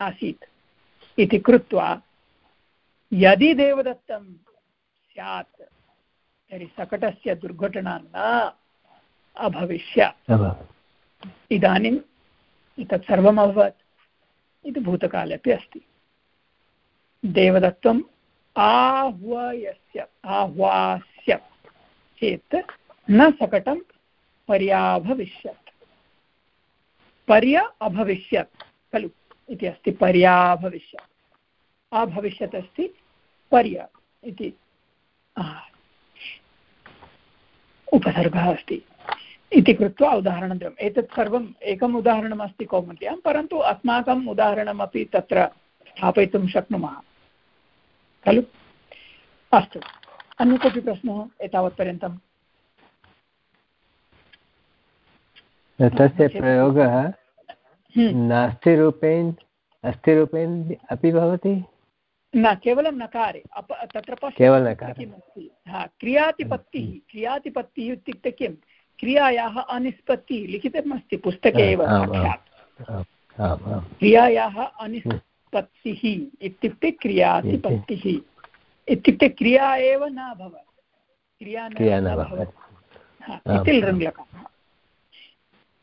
आसीत् इति कृत्वा यदि देवदत्तं स्यात् तर्हि सकटस्य दुर्घटना न अभविष्यत्। इदानीम् एतत् सर्वम् अभवत्। इति भूतकाले अपि अस्ति। देवदत्तम् आह्वयस्य आह्वास्य चेत् न सकटं पर्याभविष्यत् पर्य अभविष्यत्, खलु? इति अस्ति पर्याभविष्यत् अभविष्यत् अस्ति पर्य इति। उपसर्गः अस्ति। इति कृत्वा उदाहरणद्वयम् एतत् सर्वम् एकम् उदाहरणमस्ति कौमुद्यां परन्तु अस्माकम् उदाहरणमपि तत्र स्थापयितुं शक्नुमः। खलु? अस्तु। अन्य कोऽपि प्रश्नः एतावत्पर्यन्तम्? तस्य प्रयोगः हम्म। नास्ति रूपेण अस्ति रूपेण अपि भवति? न केवलं नकारे। अप तत्र केवल किमस्ति। हा क्रियातिपत्तिः। क्रियातिपत्तिः इत्युक्ते किं? क्रियायाः अनिष्पत्तिः लिखितमस्ति पुस्तके एव क्रियायाः अनिष्पत्तिः इत्युक्ते क्रियातिपत्तिः। इत्युक्ते क्रिया एव न अभवत्। क्रिया न अभवत्। इति हम्म।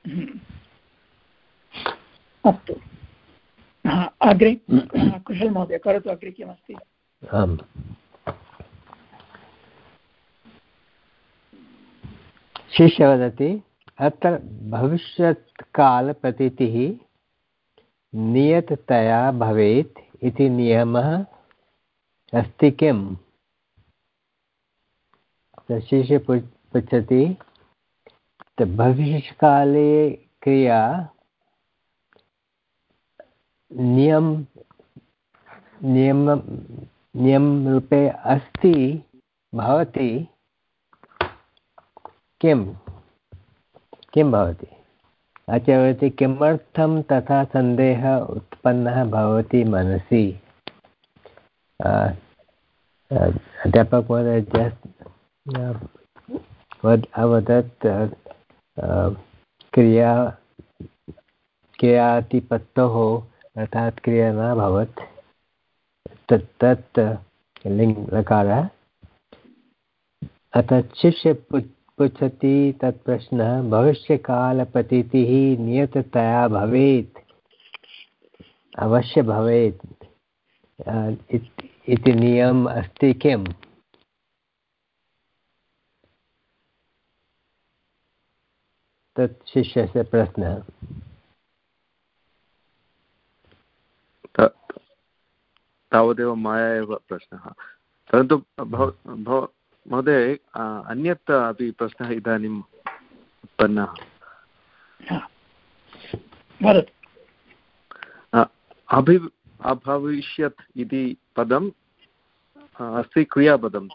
अस्तु। अग्रे? कुशल महोदय करोतु अग्रे किमस्ति? आम्। शिष्य वदति अत्र भविष्यत्कालप्रतीतिः नियततया भवेत् इति नियमः अस्ति किम्? शिष्य पृच्छति। भविष्यकाले क्रिया नियम नियम नियमरूपे अस्ति, भवति। किं किं भवति? आचार्यवति किमर्थं तथा सन्देहः उत्पन्नः भवति मनसि? अध्यापकमहोदय अवदत् क्रिया क्रियातिपत्तोः अर्थात् क्रिया न भवत्। तत् तत् लिङ्ग् लकारः। अतः शिष्य पृच्छति तत् प्रश्नः भविष्यकालप्रतीतिः नियततया भवेत्। अवश्य भवेत्। इति नियम अस्ति किम्? तत् शिष्यस्य प्रश्नः तावदेव मया एव प्रश्नः परन्तु भव महोदय अन्यत् अपि प्रश्नः इदानीम् उत्पन्नः? अभि अभविष्यत् इति पदम् अस्ति क्रियापदं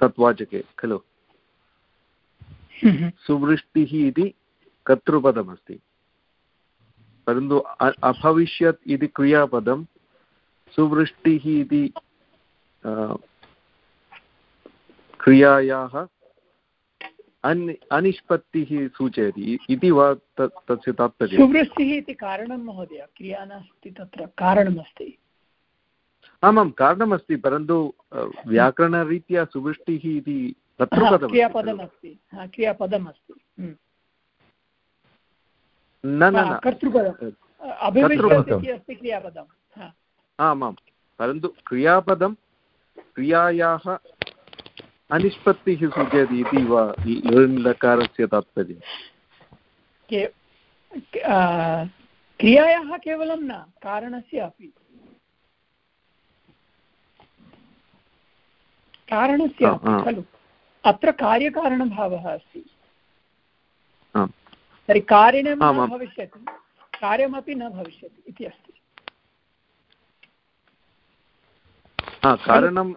तत्वाचके खलु। सुवृष्टिः इति कर्तृपदमस्ति। परन्तु अभविष्यत् इति क्रियापदं सुवृष्टिः इति क्रियायाः अन् अनिष्पत्तिः सूचयति इति वा तस्य तात्पर्यं? सुवृष्टिः इति कारणं महोदय क्रिया नास्ति तत्र कारणमस्ति। आमां कारणमस्ति परन्तु व्याकरणरीत्या सुवृष्टिः इति क्रियापदमस्ति. क्रियापदमस्ति. हम्म। न न कर्तृपदम्. अस्ति क्रियापदम् आमां परन्तु क्रियापदं क्रियायाः अनिष्पत्तिः सूचयति इति वा लकारस्य तात्पर्यं क्रियायाः केवलं न कारणस्य अपि. कारणस्य खलु। अत्र कार्यकारणभावः अस्ति। तर्हि कारिणं न भविष्यति कार्यमपि न भविष्यति इति अस्ति। कारणं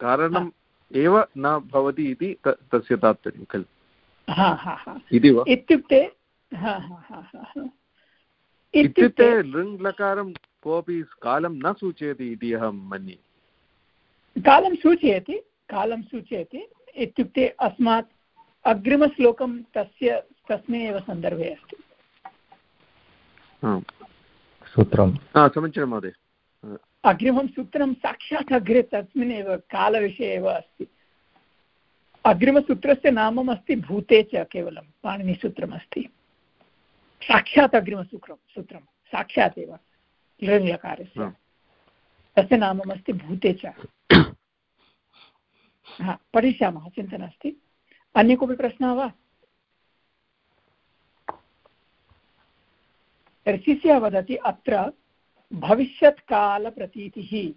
कारणम् एव न भवति इति तस्य तात्पर्यं खलु। इति वा? इत्युक्ते इत्युक्ते लृङ् लकारं कोऽपि कालं न सूचयति इति अहं मन्ये। कालं सूचयति कालं सूचयति। इत्युक्ते अस्मात् अग्रिमश्लोकं तस्य तस्मिन् एव सन्दर्भे अस्ति। सूत्रं समीचीनं महोदय। अग्रिमं सूत्रं साक्षात् अग्रे तस्मिन् एव कालविषये एव अस्ति। अग्रिमसूत्रस्य नामम् अस्ति भूते च केवलं पाणिनिसूत्रमस्ति। साक्षात् अग्रिमसूत्रं सूत्रं साक्षात् एव लृङ्लकारस्य तस्य नामम् अस्ति भूते च। हा, पठिष्यामः, चिन्ता नास्ति। अन्य कोऽपि प्रश्नः वा? ऋषिस्य वदति अत्र भविष्यत्कालप्रतीतिः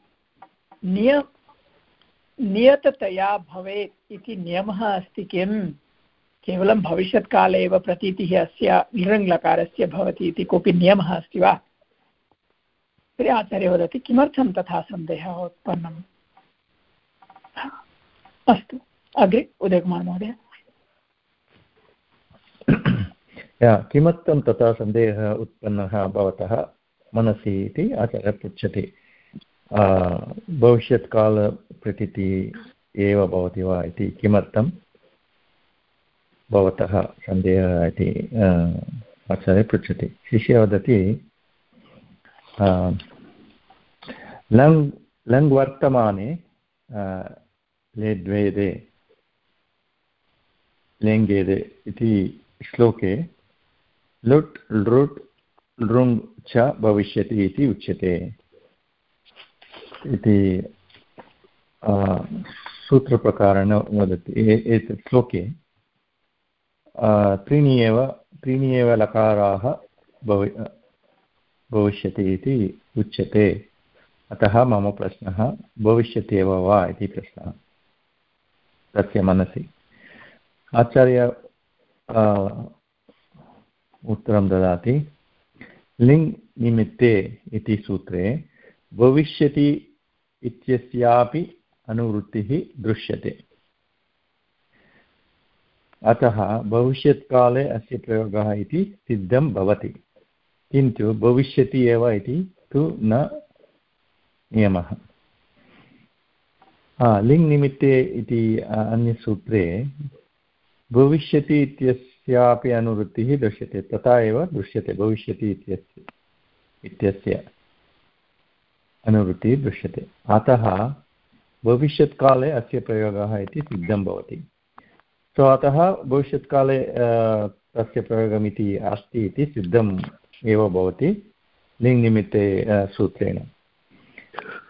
निय, नियततया भवेत् इति नियमः अस्ति किम्? केवलं भविष्यत्काले एव प्रतीतिः अस्य लृङ्लकारस्य भवति इति कोऽपि नियमः अस्ति वा? तर्हि आचार्य वदति, किमर्थं तथा सन्देहः उत्पन्नम्? अस्तु। अग्रे उदयकुमार् महोदय किमर्थं तथा सन्देहः उत्पन्नः भवतः मनसि इति आचार्यः पृच्छति। भविष्यत्कालप्रतीतिः एव भवति वा इति किमर्थं भवतः सन्देहः इति आचार्यः पृच्छति। शिष्यः वदति लङ् लङ् वर्तमाने लेद्वेदे लेङ्गेदे इति श्लोके लुट् लृट् लृङ् च भविष्यति इति उच्यते इति सूत्रप्रकारेण वदति एतत् श्लोके त्रीणि एव त्रीणि एव लकाराः भवि भविष्यति इति उच्यते अतः मम प्रश्नः भविष्यति वा इति प्रश्नः तस्य मनसि। आचार्य उत्तरं ददाति। लिङ् निमित्ते इति सूत्रे, भविष्यति इत्यस्यापि अनुवृत्तिः दृश्यते। अतः भविष्यत्काले अस्य प्रयोगः इति सिद्धं भवति। किन्तु भविष्यति एव इति तु न नियमः। लिङ् निमित्ते इति अन्यसूत्रे, भविष्यति इत्यस्यापि अनुवृत्तिः दृश्यते, तथा एव दृश्यते, भविष्यति इत्यस्य इत्यस्य अनुवृत्तिः दृश्यते। अतः भविष्यत्काले अस्य प्रयोगः इति सिद्धं भवति। सो अतः भविष्यत्काले तस्य प्रयोगमिति अस्ति इति सिद्धम् एव भवति लिङ्निमित्ते सूत्रेण।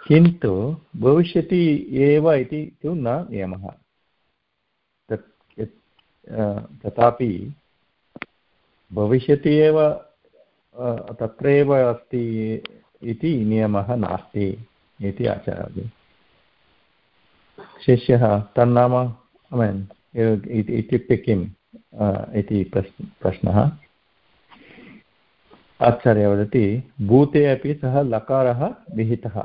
किन्तु भविष्यति एव इति तु न नियमः। तथापि भविष्यति एव तत्रैव अस्ति इति नियमः नास्ति इति आचार्यः। शिष्यः तन्नाम मीन् इत्युक्ते किम् इति प्रश्नः। आचार्य वदति, भूते अपि सः लकारः विहितः।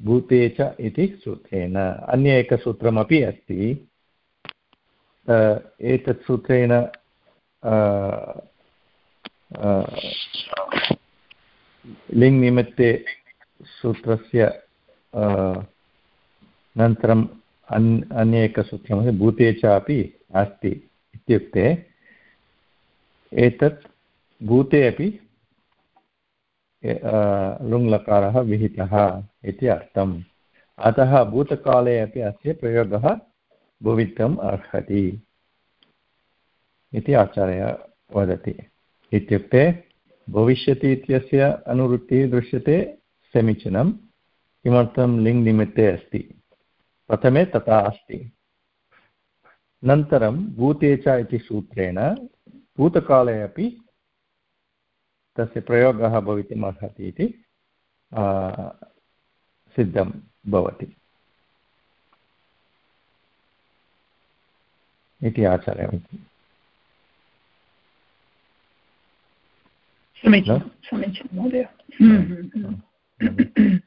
भूते च इति सूत्रेण। अन्य एकसूत्रमपि अस्ति। एतत् सूत्रेण लिङ् निमित्ते सूत्रस्य अनन्तरम् अन्, अन्य भूते चापि अस्ति इत्युक्ते। एतत् भूते अपि लुङ्लकारः विहितः इति अर्थम्। अतः भूतकाले अपि अस्य प्रयोगः भवितुम् अर्हति इति आचार्यः वदति। इत्युक्ते, भविष्यति इत्यस्य अनुवृत्तिः दृश्यते समीचीनं किमर्थं लिङ् निमित्ते अस्ति। प्रथमे तथा अस्ति। नन्तरं भूते च इति सूत्रेण भूतकाले अपि तस्य प्रयोगः भवितुम् अर्हति इति सिद्धं भवति। इति आचार्यं समीचीनं समीचीनं महोदय। हम्म, हम्म, हम्म।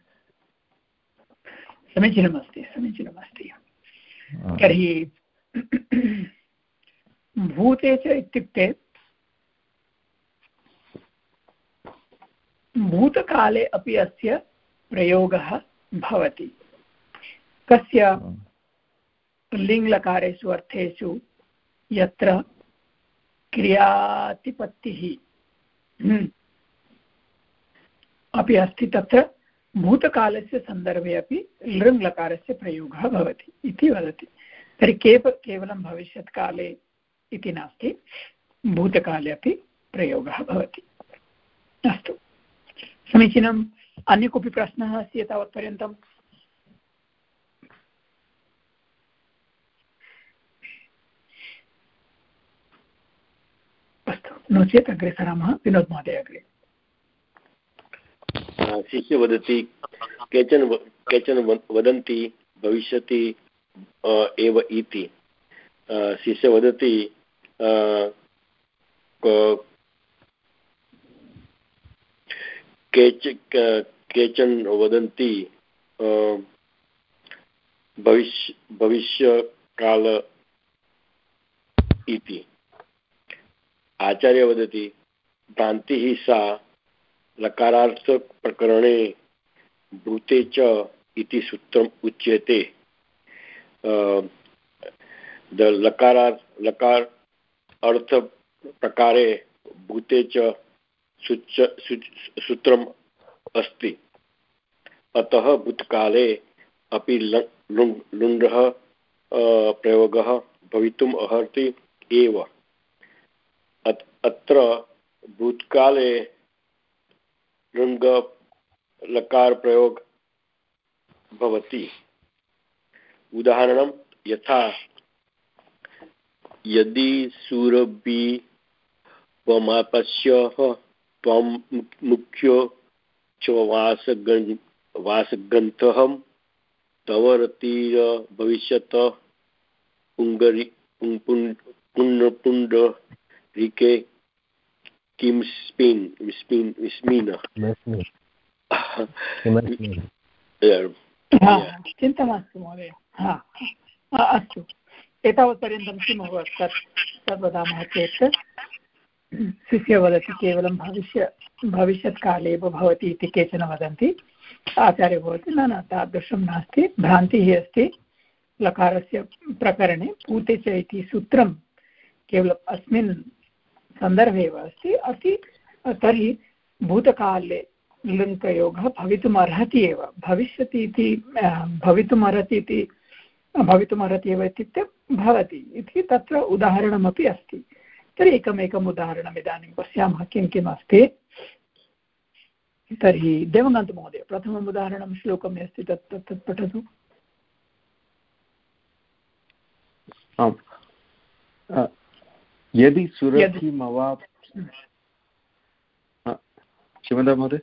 समीचीनमस्ति समीचीनमस्ति। तर्हि भूते च इत्युक्ते भूतकाले अपि अस्य प्रयोगः भवति। कस्य लिङ्लकारेषु अर्थेषु यत्र क्रियातिपत्तिः हम्म, अपि अस्ति तत्र भूतकालस्य सन्दर्भे अपि लृङ्लकारस्य प्रयोगः भवति इति वदति। तर्हि केव केवलं भविष्यत्काले इति नास्ति भूतकाले अपि प्रयोगः भवति। अस्तु। समीचीनम् अन्य कोऽपि प्रश्नः अस्ति एतावत्पर्यन्तम्? अस्तु, नो चेत् अग्रे सरामः। विनोद् महोदय अग्रे। शिष्य वदति, केचन केचन वदन्ति भविष्यति एव इति। शिष्य वदति केच केचन वदन्ति भविष्य, भविष्यकाल इति। आचार्य वदति, भ्रान्तिः सा लकारार्थप्रकरणे भूते च इति सूत्रम् उच्यते। द लकारार्थ लकार, अर्थप्रकारे भूते च सूत्रम् अस्ति। अतः भूतकाले अपि लुण्डः प्रयोगः भवितुम् अर्हति एव। अत्र भूतकाले लकारप्रयोग भवति। उदाहरणं, यथा यदि सुरभि त्वमापश्यः त्वं मुख्यो च वासगन् वासग्रन्थः तव रतिर भविष्यत पुङ्गरि पुण्डपुण्डरिके किं स्पिन् स्पिन् स्मिन्। चिन्ता मास्तु महोदय। अस्तु। एतावत्पर्यन्तं किम् अभवत् तत् तद् वदामः चेत्। शिष्य वदति, केवलं भविष्य, भविष्यत्काले एव भवति इति केचन वदन्ति। आचार्य भवति, न न, तादृशं नास्ति, भ्रान्तिः अस्ति। लकारस्य प्रकरणे पूते च इति सूत्रं केवलम् अस्मिन् सन्दर्भे एव अस्ति। अस्ति तर्हि भूतकाले लृङ् प्रयोगः भवितुम् अर्हति एव। भविष्यति इति भवितुम् अर्हति इति, भवितुमर्हति एव इत्युक्ते भवति इति तत्र उदाहरणमपि अस्ति। तर्हि एकमेकम् उदाहरणम् इदानीं पश्यामः किं किम् अस्ति। तर्हि देवकान्तमहोदय प्रथमम् उदाहरणं श्लोकम् अस्ति तत् तत् तत् पठतु। आम्। यदि सुरभिमवाप् महोदय।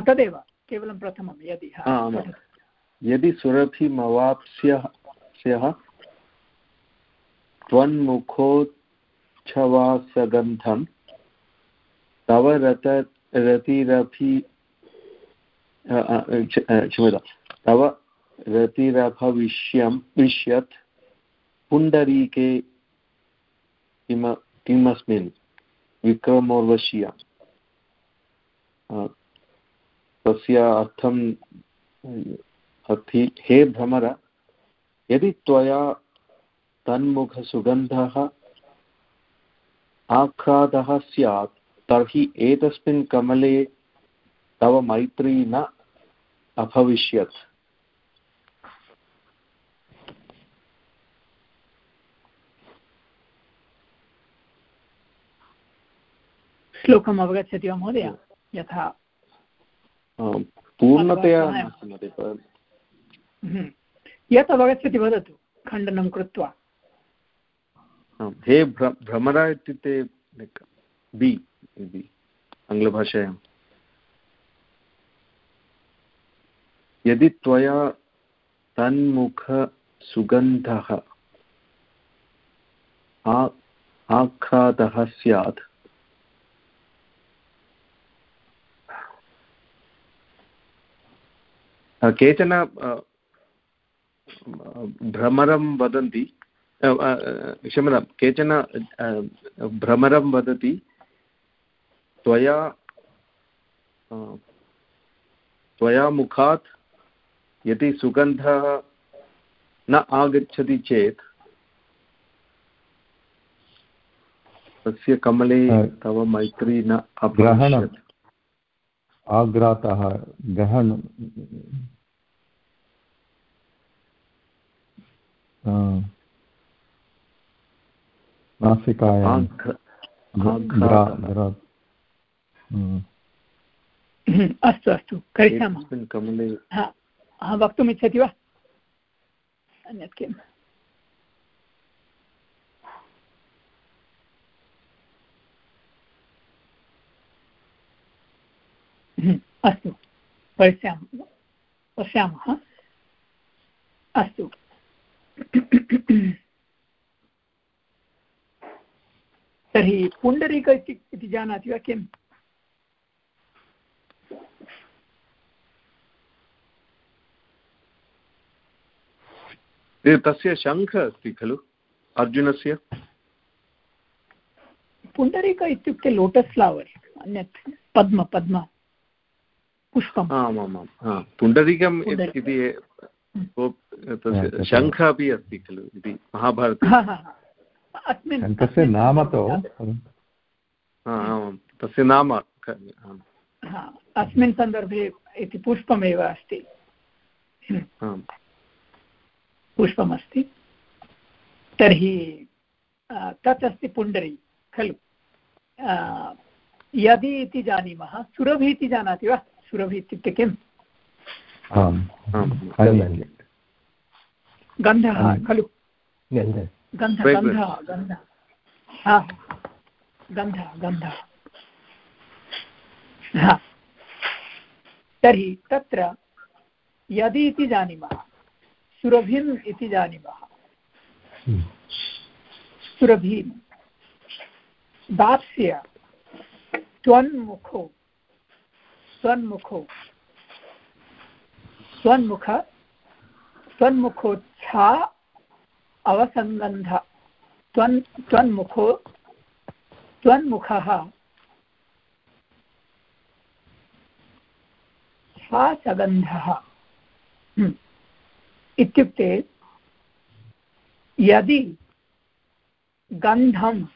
तदेव केवलं प्रथमं यदि यदि सुरभिमवाप्स्यः त्वन्मुखोच्छवासगन्धं तव रत रतिरभि क्षम्यता तव रतिरभविष्यं विष्यत् पुण्डरीके किम, किमस्मिन्? विक्रमोर्वशीय। तस्य अर्थम् अस्ति हे भ्रमर, यदि त्वया तन्मुखसुगन्धः आह्लादः स्यात् तर्हि एतस्मिन् कमले तव मैत्री न अभविष्यत्। श्लोकम् अवगच्छति वा महोदय? यथा। पूर्णतया हम्म। यत् अवगच्छति वदतु खण्डनं कृत्वा। हे भ्रमरा इत्युक्ते बि इति आङ्ग्लभाषायां। यदि त्वया तन्मुखसुगन्धः आघ्रातः स्यात् केचन भ्रमरं वदन्ति क्षम्यतां केचन भ्रमरं वदति त्वया त्वया मुखात् यदि सुगन्धः न आगच्छति चेत् तस्य कमले तव मैत्री न ग्रहणम् आग्रातः ग्रहण नासिकायां। अस्तु अस्तु करिष्यामः। वक्तुम् इच्छति वा? अन्यत् किम्? अस्तु पश्यामः। पश्यामः। अस्तु। तर्हि पुण्डरीक इति जानाति वा किम्? तस्य शङ्खः अस्ति खलु अर्जुनस्य? पुण्डरीक इत्युक्ते लोटस् फ्लवर् अन्यत् पद्म पद्म पुष्पम्। आमामां पुण्डरीकम् इति तस्य शङ्खः अपि अस्ति खलु इति महाभारते। तस्य नाम तु तस्य नाम अस्मिन् सन्दर्भे इति पुष्पमेव अस्ति। पुष्पमस्ति। तर्हि तत् अस्ति पुण्डरी खलु। यदि इति जानीमः सुरभि इति जानाति वा? सुरभि इत्युक्ते किम्? गन्धः खलु। गन्धः गन्धः गन्धः। गन्धः गन्धः। तर्हि तत्र यदि इति जानीमः सुरभिम् इति जानीमः। हम्म। सुरभिं दास्य त्वन्मुखो त्वन्मुखो त्वन्मुख त्वन्मुखोच्छा अवसङ्गन्ध त्वन् त्वन्मुखो त्वन्मुखः। हम्म। इत्युक्ते यदि गन्धम्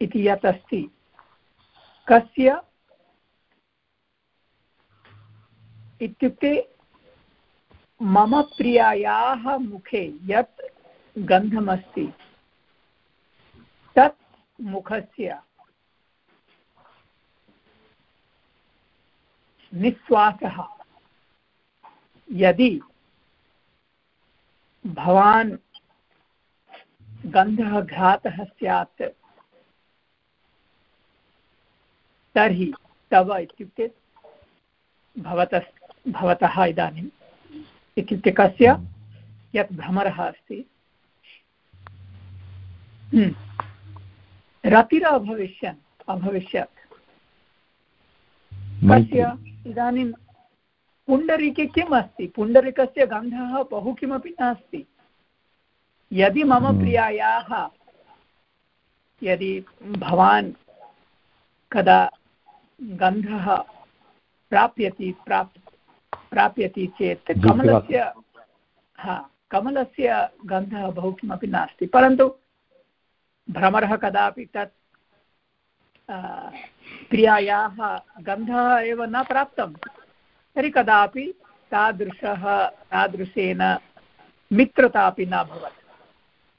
इति यत् अस्ति कस्य? इत्युक्ते मम प्रियायाः मुखे यत् गन्धमस्ति, तत् मुखस्य निःश्वासः। यदि भवान् गन्धः घ्रातः स्यात्, तर्हि तव इत्युक्ते भवतः भवतः इदानीम् इत्युक्ते कस्य? यत् भ्रमरः अस्ति। हम्म। रतिरभविष्यन् अभविष्यत्। कस्य? इदानीं पुण्डरीके किम् अस्ति? पुण्डरीकस्य गन्धः बहु किमपि नास्ति। यदि मम हम्म। प्रियायाः यदि भवान् कदा गन्धः प्राप्यति प्राप् प्राप्यति चेत् कमलस्य हा कमलस्य गन्धः बहु किमपि नास्ति। परन्तु भ्रमरः कदापि तत् प्रियायाः गन्धः एव न प्राप्तं। तर्हि कदापि तादृशः तादृशेन मित्रता अपि न भवति।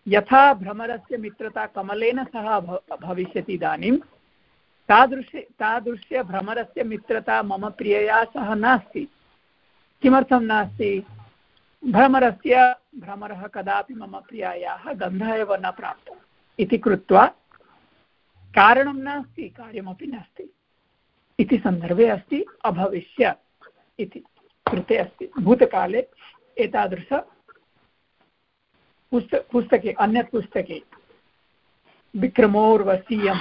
यथा भ्रमरस्य मित्रता कमलेन सह भविष्यति इदानीं तादृश तादृश्यभ्रमरस्य मित्रता मम प्रियया सह नास्ति। किमर्थं नास्ति? भ्रमरस्य, भ्रमरः कदापि मम प्रियायाः गन्धः एव न प्राप्तम्। इति कृत्वा कारणं नास्ति, कार्यमपि नास्ति। इति सन्दर्भे अस्ति अभविष्यत् इति कृते अस्ति। भूतकाले एतादृश पुस्तक पुस्तके, अन्यत् पुस्तके, विक्रमोर्वसीयम्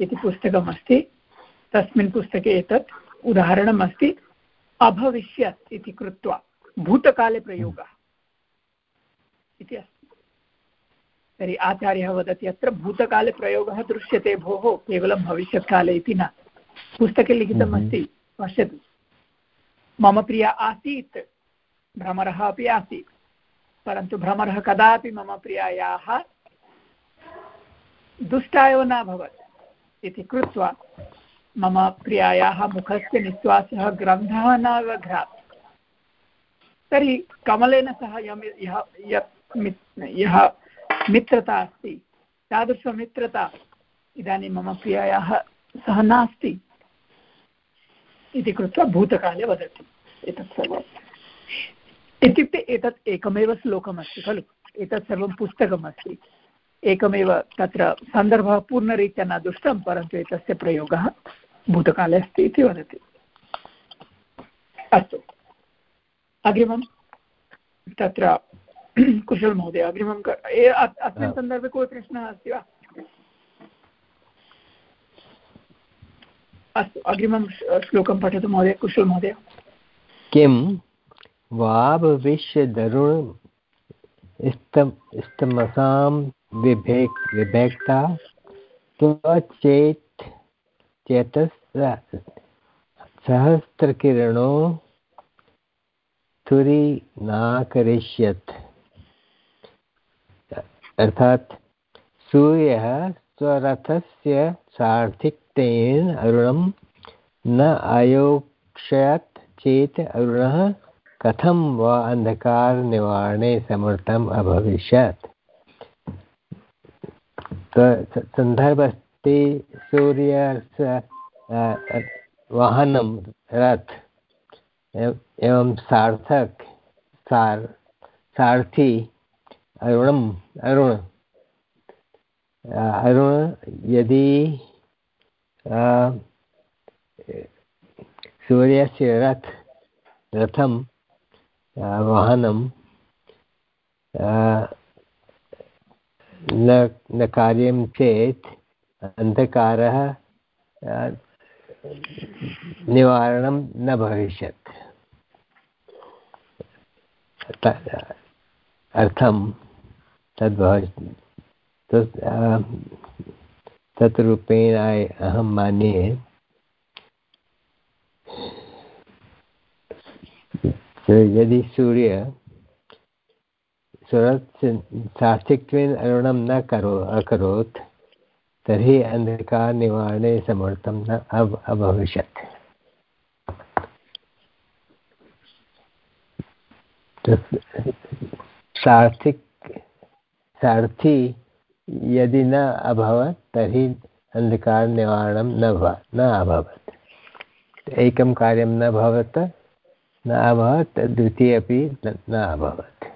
इति पुस्तकमस्ति। तस्मिन् पुस्तके एतत् उदाहरणम् अस्ति अभविष्यत् इति कृत्वा भूतकाले प्रयोगः इति अस्ति। तर्हि आचार्यः वदति अत्र भूतकाले प्रयोगः दृश्यते भोः केवलं भविष्यत्काले इति न। पुस्तके लिखितम् हम्म। अस्ति पश्यतु। मम प्रिया आसीत् भ्रमरः अपि आसीत् परन्तु भ्रमरः कदापि मम प्रियायाः दुष्टा एव न अभवत् इति कृत्वा मम प्रियायाः मुखस्य निःश्वासः ग्रन्थः न व्यघ्रात् तर्हि कमलेन सह यः यत् यः मित्रता अस्ति, तादृशमित्रता इदानीं मम प्रियायाः सह नास्ति इति कृत्वा भूतकाले वदति एतत् सर्वम्। इत्युक्ते एतत् एकमेव श्लोकमस्ति खलु, एतत् सर्वं पुस्तकमस्ति। एकमेव तत्र सन्दर्भः पूर्णरीत्या न दृष्टं, परन्तु एतस्य प्रयोगः भूतकाले अस्ति इति वदति। अस्तु। अग्रिमं तत्र कुशल महोदय अग्रिमं अस्मिन् सन्दर्भे कोऽपि प्रश्नः अस्ति वा? अस्तु अग्रिमं श्लोकं पठतु महोदय कुशल महोदय। किं वाभविष्यदरुण इस्तमसां विभेक् विभेक्ता त्वचेत् चेतः सहस्रकिरणो तुरी नाकरिष्यत् अर्थात् सूर्यः स्वरथस्य सार्थिक्तेन अरुणं न अयोक्षयत् चेत् अरुणः कथं वा अन्धकारनिवारणे समर्थम् अभविष्यत्। सन्दर्भस्ति सूर्यस्य वाहनं रथ, एवं सार्थक, सार, सारथी, अरुणम्, अरुण। अरुण यदि सूर्यस्य रथ रथं वाहनं न न कार्यं चेत् अन्धकारः निवारणं न भविष्यत्। अर्थं तद् तत् रूपेण अहं मन्ये यदि सूर्य सुरत् सात्विकत्वेन अरुणं न करो, अकरोत् तर्हि अन्धकारनिवारणे समर्थं न अभ, अभविष्यत्। सार्थिक, सार्थी यदि न अभवत्, तर्हि अन्धकारनिवारणं न न अभवत्। एकं कार्यं न भवत्, न अभवत् द्वितीय अपि न अभवत्।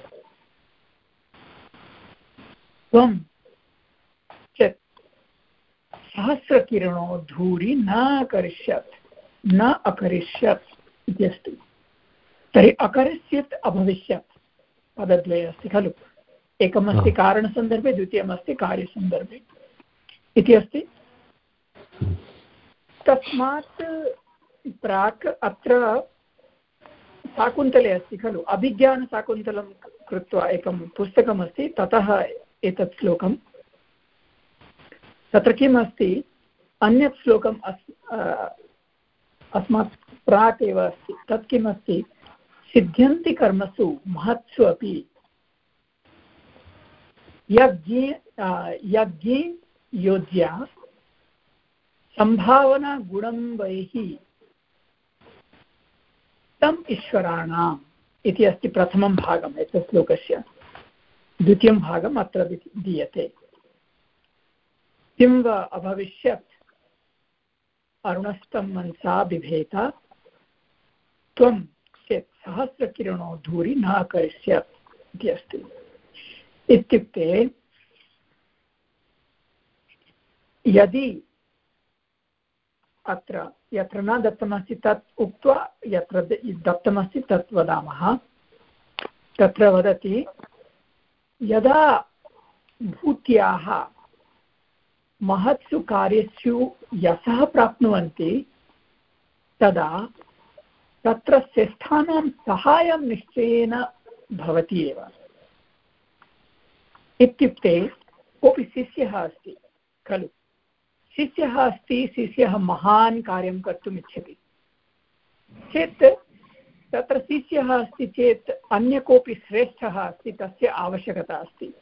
त्वं चेत् सहस्रकिरणो धूरि न अकरिष्यत् न अकरिष्यत् इति अस्ति। तर्हि अकरिष्यत् अभविष्यत् पदद्वये अस्ति खलु। एकमस्ति कारणसन्दर्भे द्वितीयमस्ति कार्यसन्दर्भे इति अस्ति। तस्मात् प्राक् अत्र शाकुन्तले अस्ति खलु। अभिज्ञानशाकुन्तलं कृत्वा एकं पुस्तकमस्ति ततः एतत् श्लोकं तत्र किम् अस्ति? अन्यत् श्लोकम् अस् अस्मात् प्राक् एव अस्ति। तत् किमस्ति सिद्ध्यन्ति कर्मसु महत्सु अपि। यज्ञे यज्ञे योज्या सम्भावनागुणं वैः तम् ईश्वराणाम् इति अस्ति प्रथमं भागम् एतत् श्लोकस्य। द्वितीयं भागम् अत्र दीयते। किं वा अभविष्यत्? अरुणस्थं मनसा बिभेता। त्वं चेत् सहस्रकिरणो धूरि न अकरिष्यत् इति अस्ति। इत्युक्ते, यदि अत्र यत्र न दत्तमस्ति तत् उक्त्वा यत्र दत्तमस्ति तत् वदामः। तत्र वदति यदा भूत्याः महत्सु कार्येषु यशः प्राप्नुवन्ति, तदा तत्र श्रेष्ठानां सहायं निश्चयेन भवति एव। इत्युक्ते कोऽपि शिष्यः अस्ति, खलु। शिष्यः अस्ति, शिष्यः महान् कार्यं कर्तुम् इच्छति। चेत् तत्र शिष्यः अस्ति चेत् अन्य कोऽपि श्रेष्ठः अस्ति, तस्य आवश्यकता अस्ति।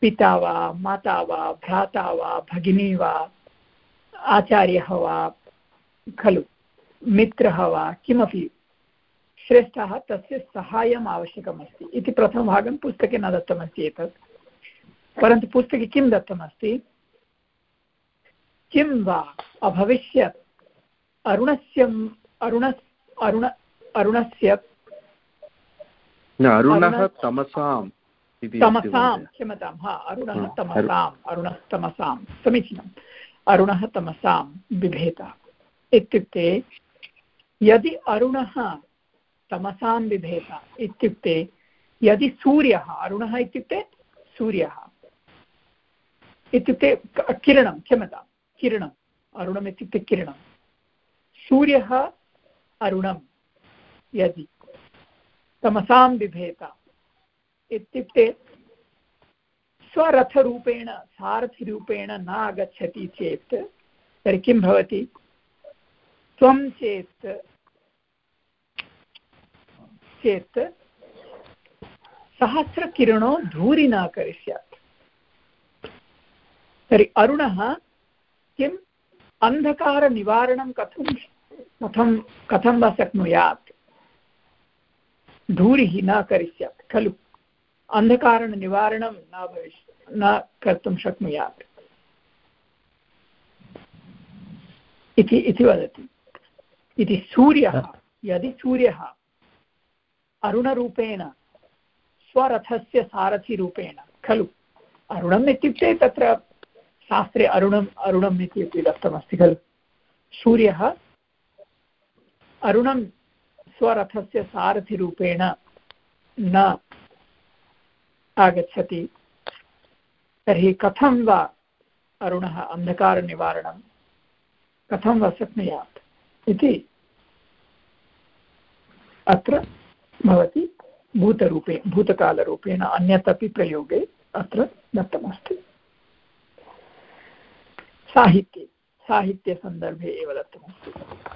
पिता वा, माता वा, भ्राता वा, भगिनी वा, आचार्यः वा, खलु, मित्रः वा, किमपि श्रेष्ठः तस्य सहायम् आवश्यकमस्ति। इति प्रथमभागं पुस्तके न दत्तमस्ति एतत्। परन्तु पुस्तके किं दत्तमस्ति? किं वा अभविष्यत्? अरुणस्य अरुण अरुण अरुणस्य अरुणः तमसां तमसां क्षमतां हा अरुणः तमसाम् अरुणस्तमसां समीचीनम् अरुणः तमसां बिभेत इत्युक्ते यदि अरुणः तमसां बिभेत इत्युक्ते यदि सूर्यः अरुणः इत्युक्ते सूर्यः इत्युक्ते किरणं क्षम्यतां किरणम् अरुणम् इत्युक्ते किरणं। सूर्यः अरुणं यदि तमसां बिभेत इत्युक्ते स्वरथरूपेण, सारथिरूपेण न आगच्छति चेत्, तर्हि किं भवति? त्वं चेत् चेत् सहस्रकिरणो धूरि न करिष्यत्। तर्हि अरुणः किम् अन्धकारनिवारणं कथं कथं कथं वा शक्नुयात्? धूरिः न करिष्यत् खलु अन्धकारणनिवारणं न भविष्य न कर्तुं शक्नुयात्। इति इति वदति। इति सूर्यः यदि सूर्यः अरुणरूपेण स्वरथस्य सारथिरूपेण खलु अरुणम् इत्युक्ते तत्र शास्त्रे अरुणम् अरुणम् इति अपि दत्तमस्ति खलु। सूर्यः अरुणं स्वरथस्य सारथिरूपेण न आगच्छति। तर्हि कथं वा अरुणः अन्धकारनिवारणं? कथं वा शक्नुयात् इति अत्र भवति भूतरूपे, भूतकालरूपेण अन्यत् अपि प्रयोगे अत्र दत्तमस्ति। साहित्ये साहित्यसन्दर्भे एव दत्तमस्ति।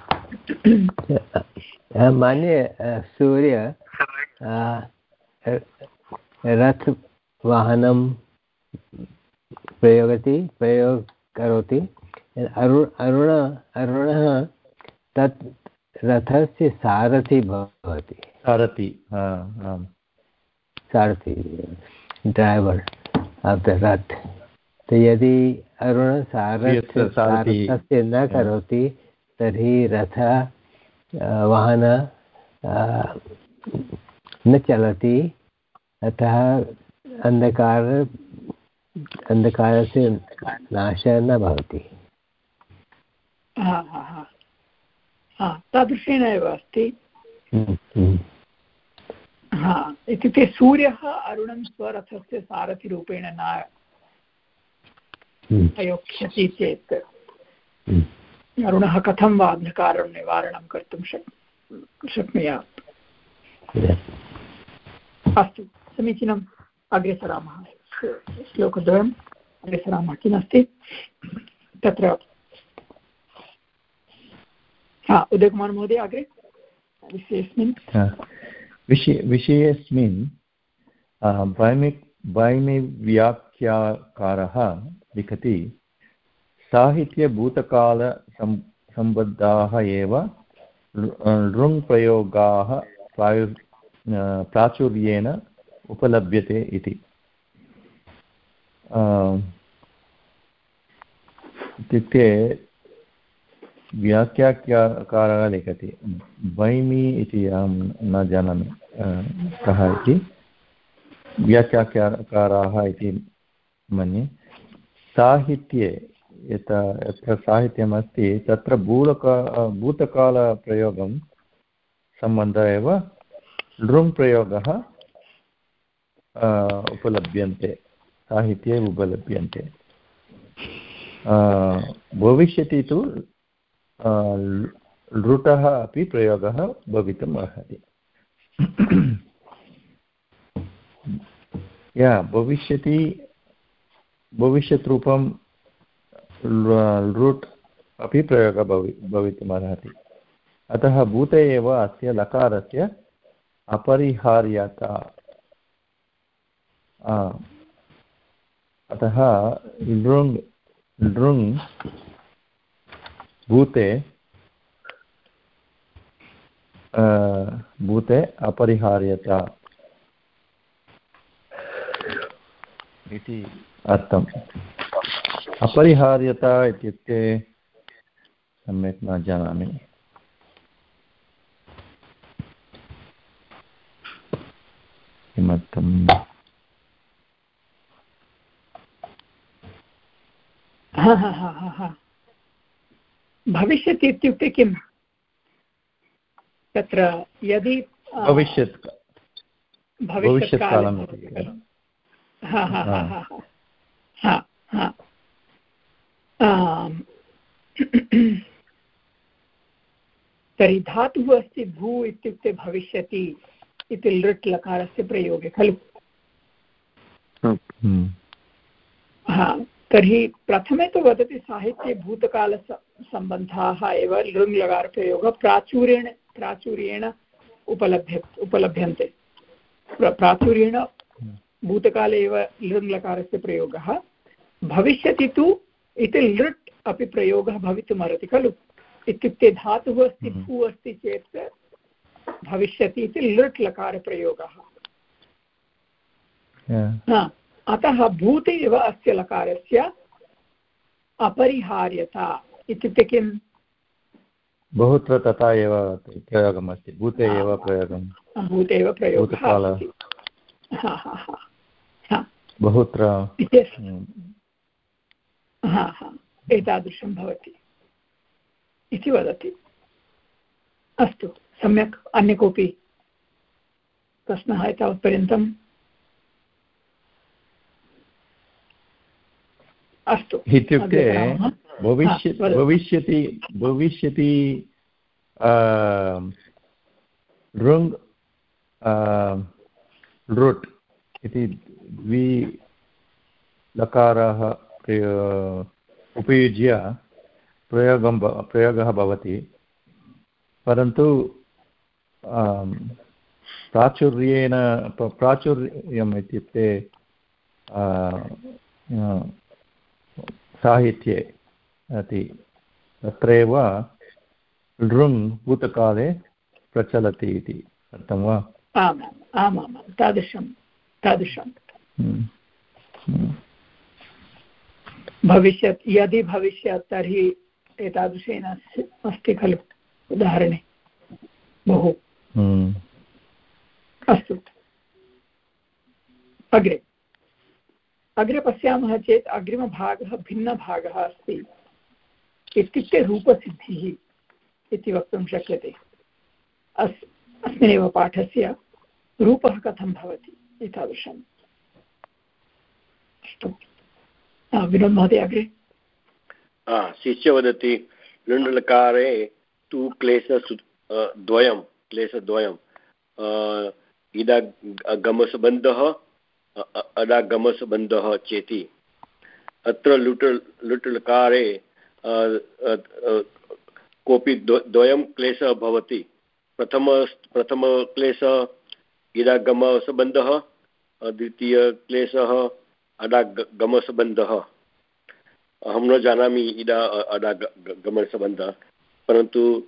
मान्य सूर्य रथवाहनं प्रयोगति प्रयोग करोति। अरु अरुण अरुणः तत् रथस्य सारथि भवति। सारथि सारथि ड्रैवर् आफ् द रथ। तो यदि अरुणसारथ्यस्य न करोति तर्हि रथ वाहन न चलति। अतः अन्धकार अन्धकारस्य नाशः न भवति। तादृशेन एव अस्ति। हम्म, हम्म। हा इत्युक्ते सूर्यः अरुणं स्वरथस्य सारथिरूपेण न हम्म। अयोक्ष्यति चेत्। अरुणः कथं वा अन्धकारं निवारणं कर्तुं शक्, शक्नुयात्? अस्तु, समीचीनम् अग्रे सरामः श्लोकद्वयम् अग्रे सरामः किमस्ति? तत्र हा, उदयकुमार् महोदय, अग्रे? विषयेऽस्मिन्? विषयेऽस्मिन् वैमिक् वैमिव्याख्याकारः लिखति, साहित्यभूतकाल सम्बद्धाः एव लृङ् प्रयोगाः प्रायु प्राचुर्येण उपलभ्यते इति। इत्युक्ते व्याख्याकारः लिखति। वैमि इति अहं न जानामि कः इति। व्याख्याकाराः इति मन्ये। साहित्ये यत् यत्र साहित्यमस्ति, तत्र भूलका भूतकालप्रयोगं सम्बन्धः एव लृङ् प्रयोगः उपलभ्यन्ते, साहित्ये उपलभ्यन्ते। भविष्यति तु लृटः अपि प्रयोगः भवितुम् अर्हति। या, भविष्यति भविष्यत् लृट् अपि प्रयोगः भवि भवितुमर्हति अतः भूते एव अस्य लकारस्य अपरिहार्यता। अतः लृङ् लृङ् भूते भूते अपरिहार्यता इति अर्थम्। अपरिहार्यता इत्युक्ते सम्यक् न जानामि। किमर्थम्? भविष्यति इत्युक्ते किम्? तत्र यदि भविष्यत् भविष्यत्कालम् तर्हि धातुः अस्ति भू इत्युक्ते भविष्यति इति लृट् लकारस्य प्रयोगे खलु? हा। तर्हि प्रथमे तु वदति साहित्ये भूतकालसम्बन्धाः एव लृङ् लकारप्रयोगः प्राचुर्येण प्राचुर्येण उपलभ्य उपलभ्यन्ते। प्राचुर्येण भूतकाले एव लृङ् लकारस्य प्रयोगः। भविष्यति तु इति लृट् अपि प्रयोगः भवितुमर्हति खलु? इत्युक्ते धातुः अस्ति हम्म। भू अस्ति चेत् भविष्यति इति लृट् लकारप्रयोगः। अतः भूते एव अस्य लकारस्य अपरिहार्यता। इत्युक्ते किम्? बहुत्र तथा एव प्रयोगम् अस्ति। भूते एव प्रयोगं भूते एव प्रयोगः। बहुत्र। हा हा. एतादृशं भवति। इति वदति। अस्तु सम्यक्। अन्य कोऽपि प्रश्नः एतावत्पर्यन्तम् अस्तु इत्युक्ते भविष्य भविष्यति भविष्यति लृङ् लृट् इति द्वि लकाराः उपयुज्य प्रयोगं प्रयोगः भवति परन्तु प्राचुर्येण प्राचुर्यम् इत्युक्ते साहित्ये अस्ति तत्रैव लृङ् भूतकाले प्रचलति इति अर्थं वा आमाम् आमामां तादृशं तादृशं हम्म, हम्म। भविष्यत् यदि भविष्यत् तर्हि एतादृशेन अस्ति खलु उदाहरणे। बहु। हम्म। अस्तु। अग्रे। अग्रे पश्यामः चेत् अग्रिमभागः भिन्नभागः अस्ति। इत्युक्ते रूपसिद्धिः इति वक्तुं शक्यते। अस् अस्मिन्नेव पाठस्य रूपः कथं भवति एतादृशम्? अस्तु। विनोद् महोदय अग्रे शिष्य वदति लृण्लकारे तु क्लेश द्वयं क्लेशद्वयं इदा गमसबन्धः अदागमसबन्धः चेति अत्र लुट् लुट् लकारे कोऽपि द्वयं क्लेशः भवति प्रथम प्रथमक्लेशः इडागमसम्बन्धः द्वितीयक्लेशः अडागमसम्बन्धः अहं न जानामि इडा अडागमसम्बन्धः परन्तु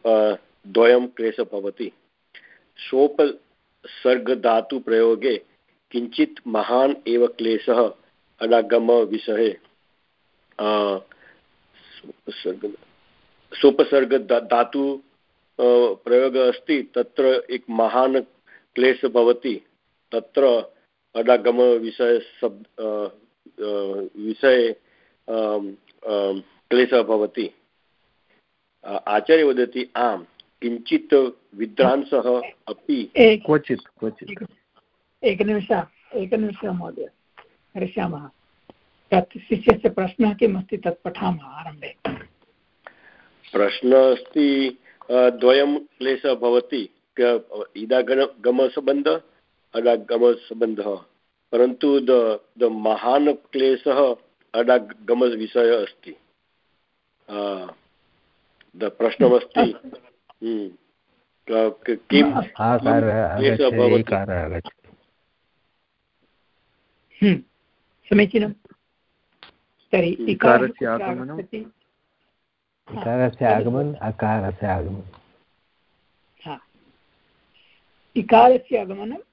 द्वयं क्लेशः भवति। सोपसर्गधातुप्रयोगे किञ्चित् महान् एव क्लेशः अडागमविषये सोपसर्ग धातु प्रयोगः अस्ति, तत्र एक महान् क्लेशः भवति। तत्र अडागमविषय शब्द विषये क्लेशः भवति आचार्य वदति आम् किञ्चित् विद्रांसः अपि क्वचित् क्वचित् एकनिमिष एकनिमिषः महोदय करिष्यामः तत् शिष्यस्य प्रश्नः किम् अस्ति तत् पठामः आरम्भे प्रश्नः अस्ति द्वयं क्लेशः भवति इदागमसम्बन्धः अडागमसम्बन्धः परन्तु द द महान् क्लेशः अडागमविषयः अस्ति। द प्रश्नमस्ति। हम्म। किं क्लेशः भवति? हम्म। समीचीनं। तर्हि इकारस्य आगमनं? इकारस्य आगमन् अकारस्य आगमनं। इकारस्य आगमनम्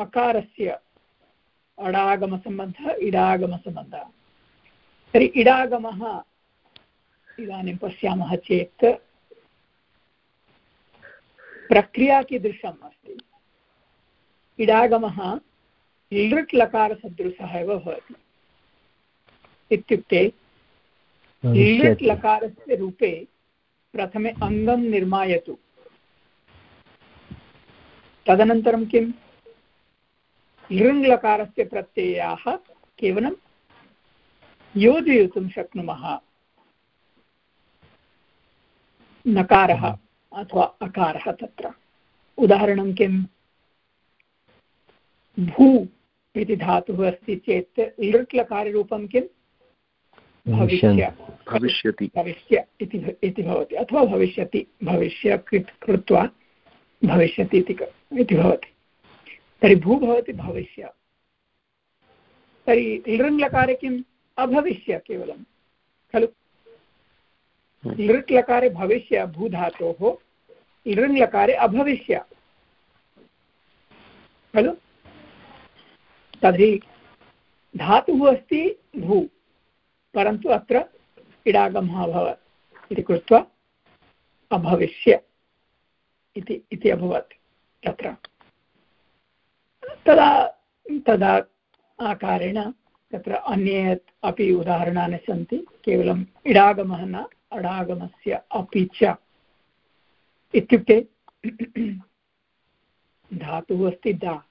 अकारस्य अडागमसम्बन्धः, इडागमसम्बन्धः। तर्हि इडागमः इदानीं पश्यामः चेत् प्रक्रिया कीदृशम् अस्ति? इडागमः लृट् लकारसदृशः एव भवति। इत्युक्ते लृट् लकारस्य रूपे प्रथमे अङ्गं निर्मायतु। तदनन्तरं किं लृङ्लकारस्य प्रत्ययाः केवलं योजयितुं शक्नुमः। नकारः अथवा अकारः तत्र। उदाहरणं किं? भू इति धातुः अस्ति चेत् लृट् लकाररूपं किं? भविष्य। भविष्यति। भविष्य इति भवति। अथवा भविष्यति। भविष्य कृत् कृत्वा भविष्यति इति भवति। तर्हि भू भवति भविष्य। तर्हि लृङ् लकारे किम्? अभविष्य केवलं खलु? लृट् लकारे भविष्य भूधातोः लृङ् लकारे अभविष्य। खलु? तर्हि धातुः अस्ति भू परन्तु अत्र इडागमः अभवत्। इति कृत्वा अभविष्य इति इति अभवत् तत्र। तदा तदा आकारेण तत्र अन्ये अपि उदाहरणानि सन्ति, केवलम् इडागमः न, अडागमस्य अपि च। इत्युक्ते, धातुः अस्ति दा।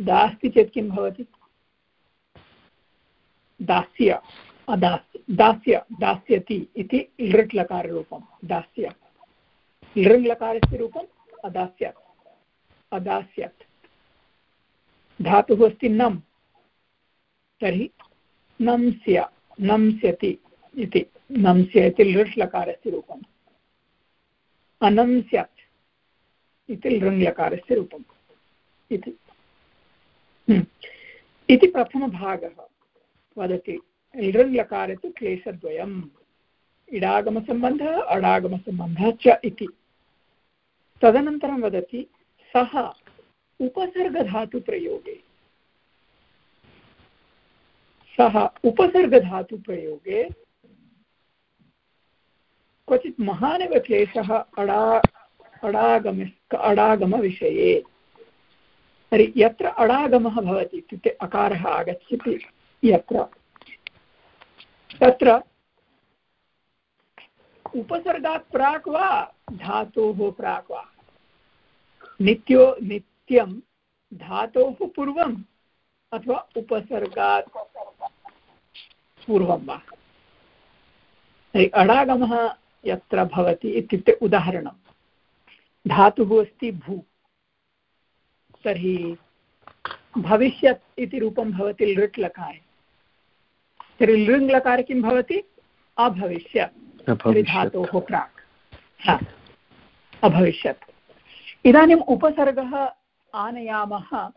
दा अस्ति चेत् किं भवति? दास्य, अदास्य, दास्य, दास्यति इति लृट् लकाररूपं दास्य। लृङ् रूपम् अदास्यत् अदास्यत्। धातुः अस्ति नम्। तर्हि नंस्य नंस्यति इति नंस्य इति लृट् लकारस्य रूपम्। अनंस्यत् इति लृङ् लकारस्य रूपम् इति। हम्म। इति प्रथमभागः वदति, लृङ्लकारे तु क्लेशद्वयम्, इडागमसम्बन्धः, अडागमसम्बन्धः च इति। तदनन्तरं वदति, सः उपसर्गधातुप्रयोगे। सः उपसर्गधातुप्रयोगे क्वचित् महान् एव क्लेशः अडा अडागम अडागमविषये। तर्हि यत्र अडागमः भवति इत्युक्ते अकारः आगच्छति यत्र। तत्र उपसर्गात् प्राक् वा धातोः नित्यो नित्यं धातोः पूर्वम् अथवा उपसर्गात् पूर्वं वा? तर्हि अडागमः यत्र भवति इत्युक्ते उदाहरणं। धातुः अस्ति भू। तर्हि भविष्यत् इति रूपं भवति लृट् लकारे तर्हि लृङ् लकारे किं भवति? अभविष्यत्। धातोः प्राक्। अभविष्यत्। इदानीम् उपसर्गः आनयामः।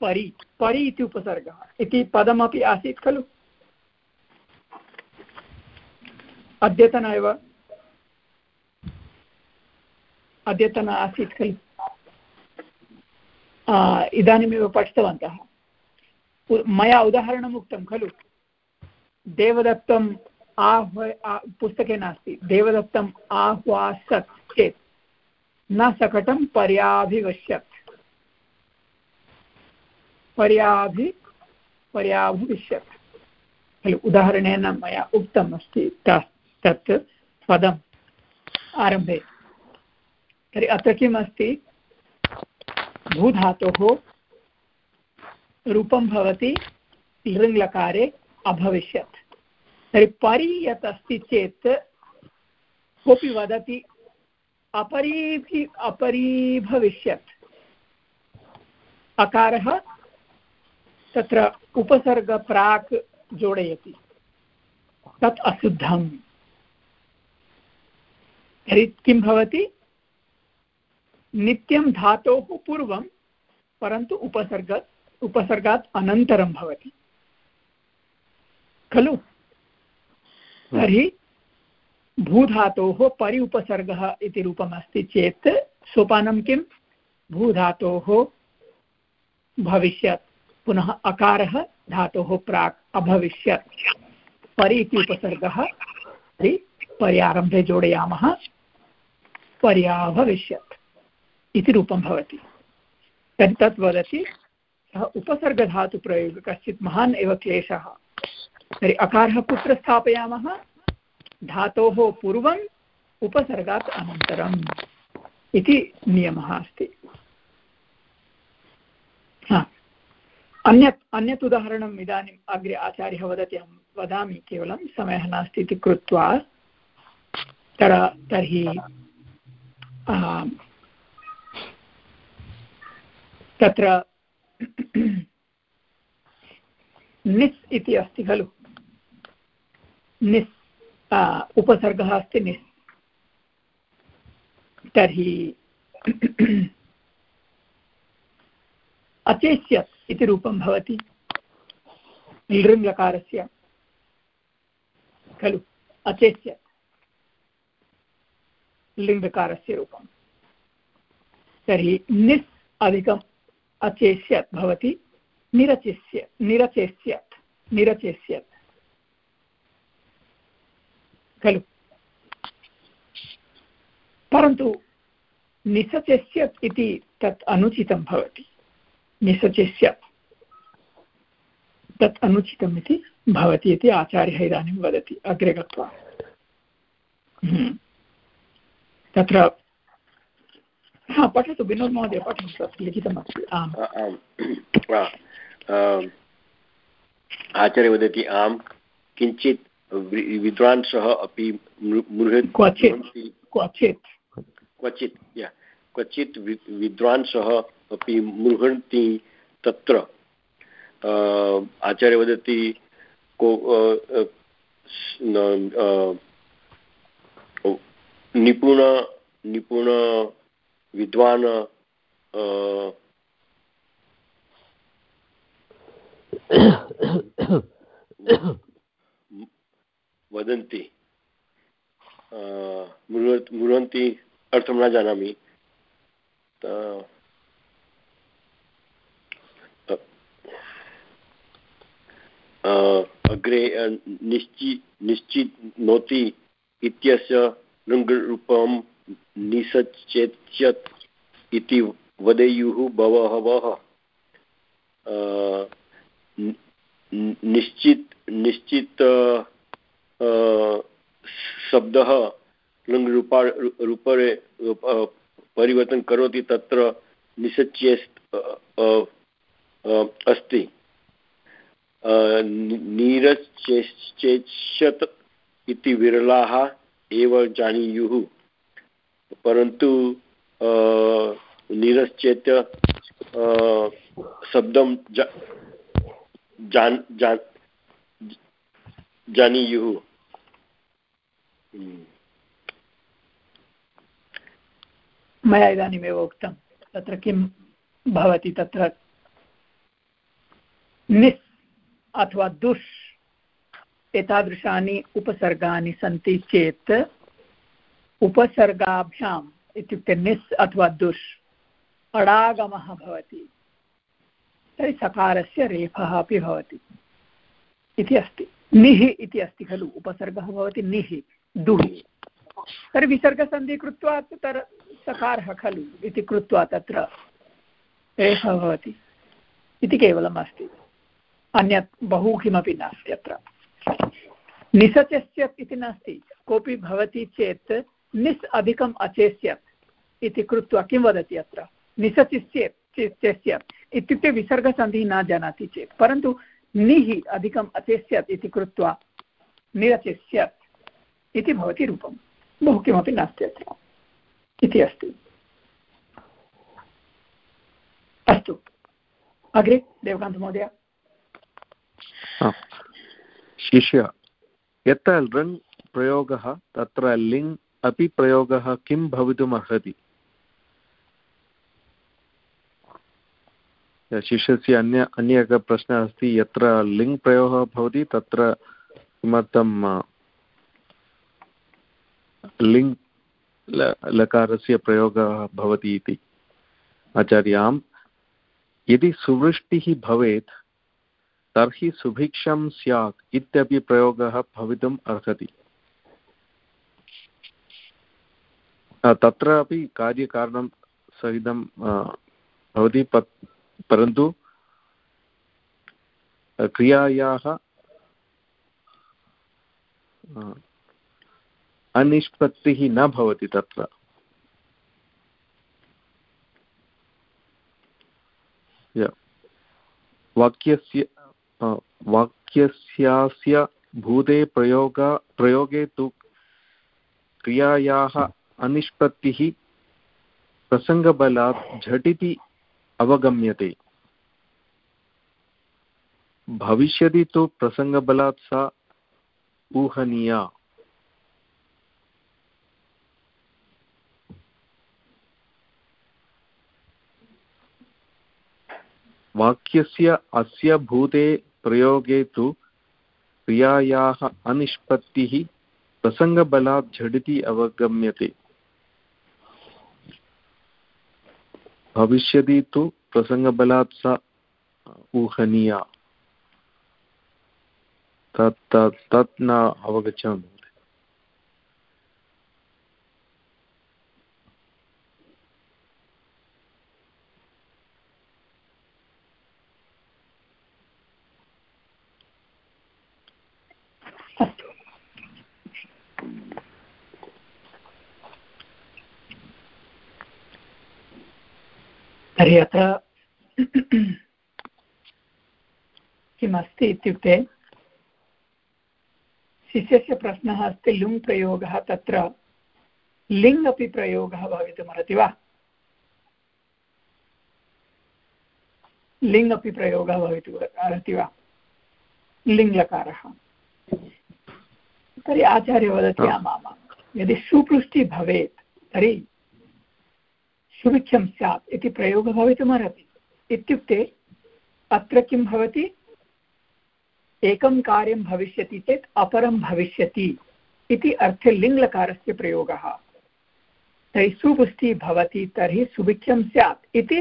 परि परि इति उपसर्गः। इति पदमपि आसीत् खलु। अद्यतन एव। अद्यतन आसीत् खलु। इदानीमेव पठितवन्तः। मया उदाहरणम् उक्तं खलु। देवदत्तम् आह्व पुस्तके नास्ति। देवदत्तम् आह्वासत् चेत्। न सकटं पर्याभिवश्यत्। पर्याभि पर्याभिविश्यत् खलु, उदाहरणेन मया उक्तम् अस्ति तत् पदम् आरम्भे। तर्हि अत्र किम् अस्ति? भूधातोः रूपं भवति, लृङ्लकारे अभविष्यत्। तर्हि परि यत् अस्ति चेत् कोऽपि वदति अपरीभि अपरीभविष्यत्। अकारः तत्र उपसर्गप्राक् जोडयति। तत् अशुद्धम्। तर्हि किं भवति? नित्यं धातोः पूर्वं, परन्तु उपसर्ग, उपसर्गात् अनन्तरं भवति। खलु? तर्हि भूधातोः परि उपसर्गः इति रूपम् अस्ति चेत् सोपानं किं? भूधातोः भविष्यत्। पुनः अकारः धातोः प्राक् अभविष्यत्। परि इति उपसर्गः पर्यारम्भे जोडयामः। पर्याभविष्यत् इति रूपं भवति। तर्हि तत् वदति, सः उपसर्गधातुप्रयोगः कश्चित् महान् एव क्लेशः। तर्हि अकारः कुत्र स्थापयामः? धातोः पूर्वम् उपसर्गात् अनन्तरम् इति नियमः अस्ति। अन्यत् अन्यत् उदाहरणम् इदानीम् अग्रे आचार्यः वदति, अहं वदामि, केवलं समयः नास्ति इति कृत्वा। तर तर्हि तत्र निस् इति अस्ति खलु। निस्। उपसर्गः अस्ति निस् तर्हि अचेष्यत् इति रूपं भवति। लृङ्लकारस्य खलु अचेष्यत् लिङ्गकारस्य रूपं। तर्हि निस् अधिकम् अचेष्यत् भवति। निरचेष्य, निरचेष्यत् निरचेष्यत्। खलु। परन्तु निसचेष्यत् इति तत् अनुचितं भवति। निसचेष्यत् तत् अनुचितम् इति भवति इति आचार्यः इदानीं वदति, अग्रे गत्वा। हम्म। तत्र, हा, पठतु विनोद् महोदय, पठतु तत् लिखितमस्ति आम्। आचार्य वदति, आम्, किञ्चित् विद्वांसः अपि मृहत् क्वचित्। क्वचित्। क्वचित् क्वचित् विद्वांसः अपि मृहन्ति तत्र। आचार्य वदति को निपुण निपुण विद्वान् वदन्ति। मुर्वन्ति अर्थं न जानामि। अग्रे निश्चि, निश्चित् नोति इत्यस्य लृङ्गरूपं निसचेत्यत् इति वदेयुः बहवः निश्चित्, निश्चित शब्दः लृङ्रूपा रूपरे परिवर्तनं करोति तत्र निसच्ये अस्ति। नीरश्चेष्यत् इति विरलाः एव जानीयुः। परन्तु नीरश्चेत् शब्दं जान् जान् जानीयुः। मया इदानीमेव उक्तं, तत्र किं भवति तत्र? निस् अथवा दुष् एतादृशानि उपसर्गानि सन्ति चेत् उपसर्गाभ्याम् इत्युक्ते निस् अथवा दुष् अडागमः भवति, तर्हि सकारस्य रेफः अपि भवति इति अस्ति। निः इति अस्ति खलु, उपसर्गः भवति निः। दुः तर्हि विसर्गसन्धिः कृत्वा तत्र सकारः खलु इति कृत्वा तत्र एषः भवति। इति केवलम् अस्ति। अन्यत् बहु किमपि नास्ति अत्र। निसचस्यत् इति नास्ति। कोऽपि भवति चेत् निस् अधिकम् अचेस्यत् इति कृत्वा किं वदति अत्र? निसचिस्येत् चेस्यत् इत्युक्ते विसर्गसन्धिः न जानाति चेत्। परन्तु निः अधिकम् अचेस्यत् इति कृत्वा निरचेस्यत् इति भवति रूपं बहु किमपि नास्ति अत्र। इति अस्ति। अस्तु। अग्रे देवकान्तमहोदय शिष्य, यत्र लृङ् प्रयोगः, तत्र लिङ् अपि प्रयोगः किं भवितुमर्हति? शिष्यस्य अन्य अन्य एकः प्रश्नः अस्ति, यत्र लिङ् प्रयोगः भवति, तत्र किमर्थं लिङ् लकारस्य प्रयोगः भवति इति। आचार्यां यदि सुवृष्टिः भवेत्, तर्हि सुभिक्षं स्यात् इत्यपि प्रयोगः भवितुम् अर्हति। तत्र अपि कार्यकारणं सहितं भवति परन्तु क्रियायाः अनिष्पत्तिः न भवति तत्र। वाक्यस्य वाक्यस्यास्य भूते प्रयोग, प्रयोगे तु क्रियायाः अनिष्पत्तिः प्रसङ्गबलात् झटिति अवगम्यते। भविष्यति तु प्रसङ्गबलात् सा ऊहनीया। वाक्यस्य अस्य भूते प्रयोगे तु क्रियायाः अनिष्पत्तिः प्रसङ्गबलात् झटिति अवगम्यते। भविष्यति तु प्रसङ्गबलात् सा ऊहनीया। तत् तत् न अवगच्छामि। तर्हि अत्र किमस्ति इत्युक्ते शिष्यस्य प्रश्नः अस्ति लुङ् प्रयोगः तत्र लिङ् अपि प्रयोगः भवितुमर्हति वा? लिङ् अपि प्रयोगः भवितुम् अर्हति वा? लिङ्लकारः। तर्हि आचार्य वदति आमामां यदि सुपृष्टिः भवेत् तर्हि सुभिक्षं स्यात् इति प्रयोगः भवितुमर्हति। इत्युक्ते अत्र किं भवति? एकं कार्यं भविष्यति चेत् अपरं भविष्यति इति अर्थे लिङ्लकारस्य प्रयोगः। तर्हि सुपुष्टिः भवति तर्हि सुभिक्षं स्यात् इति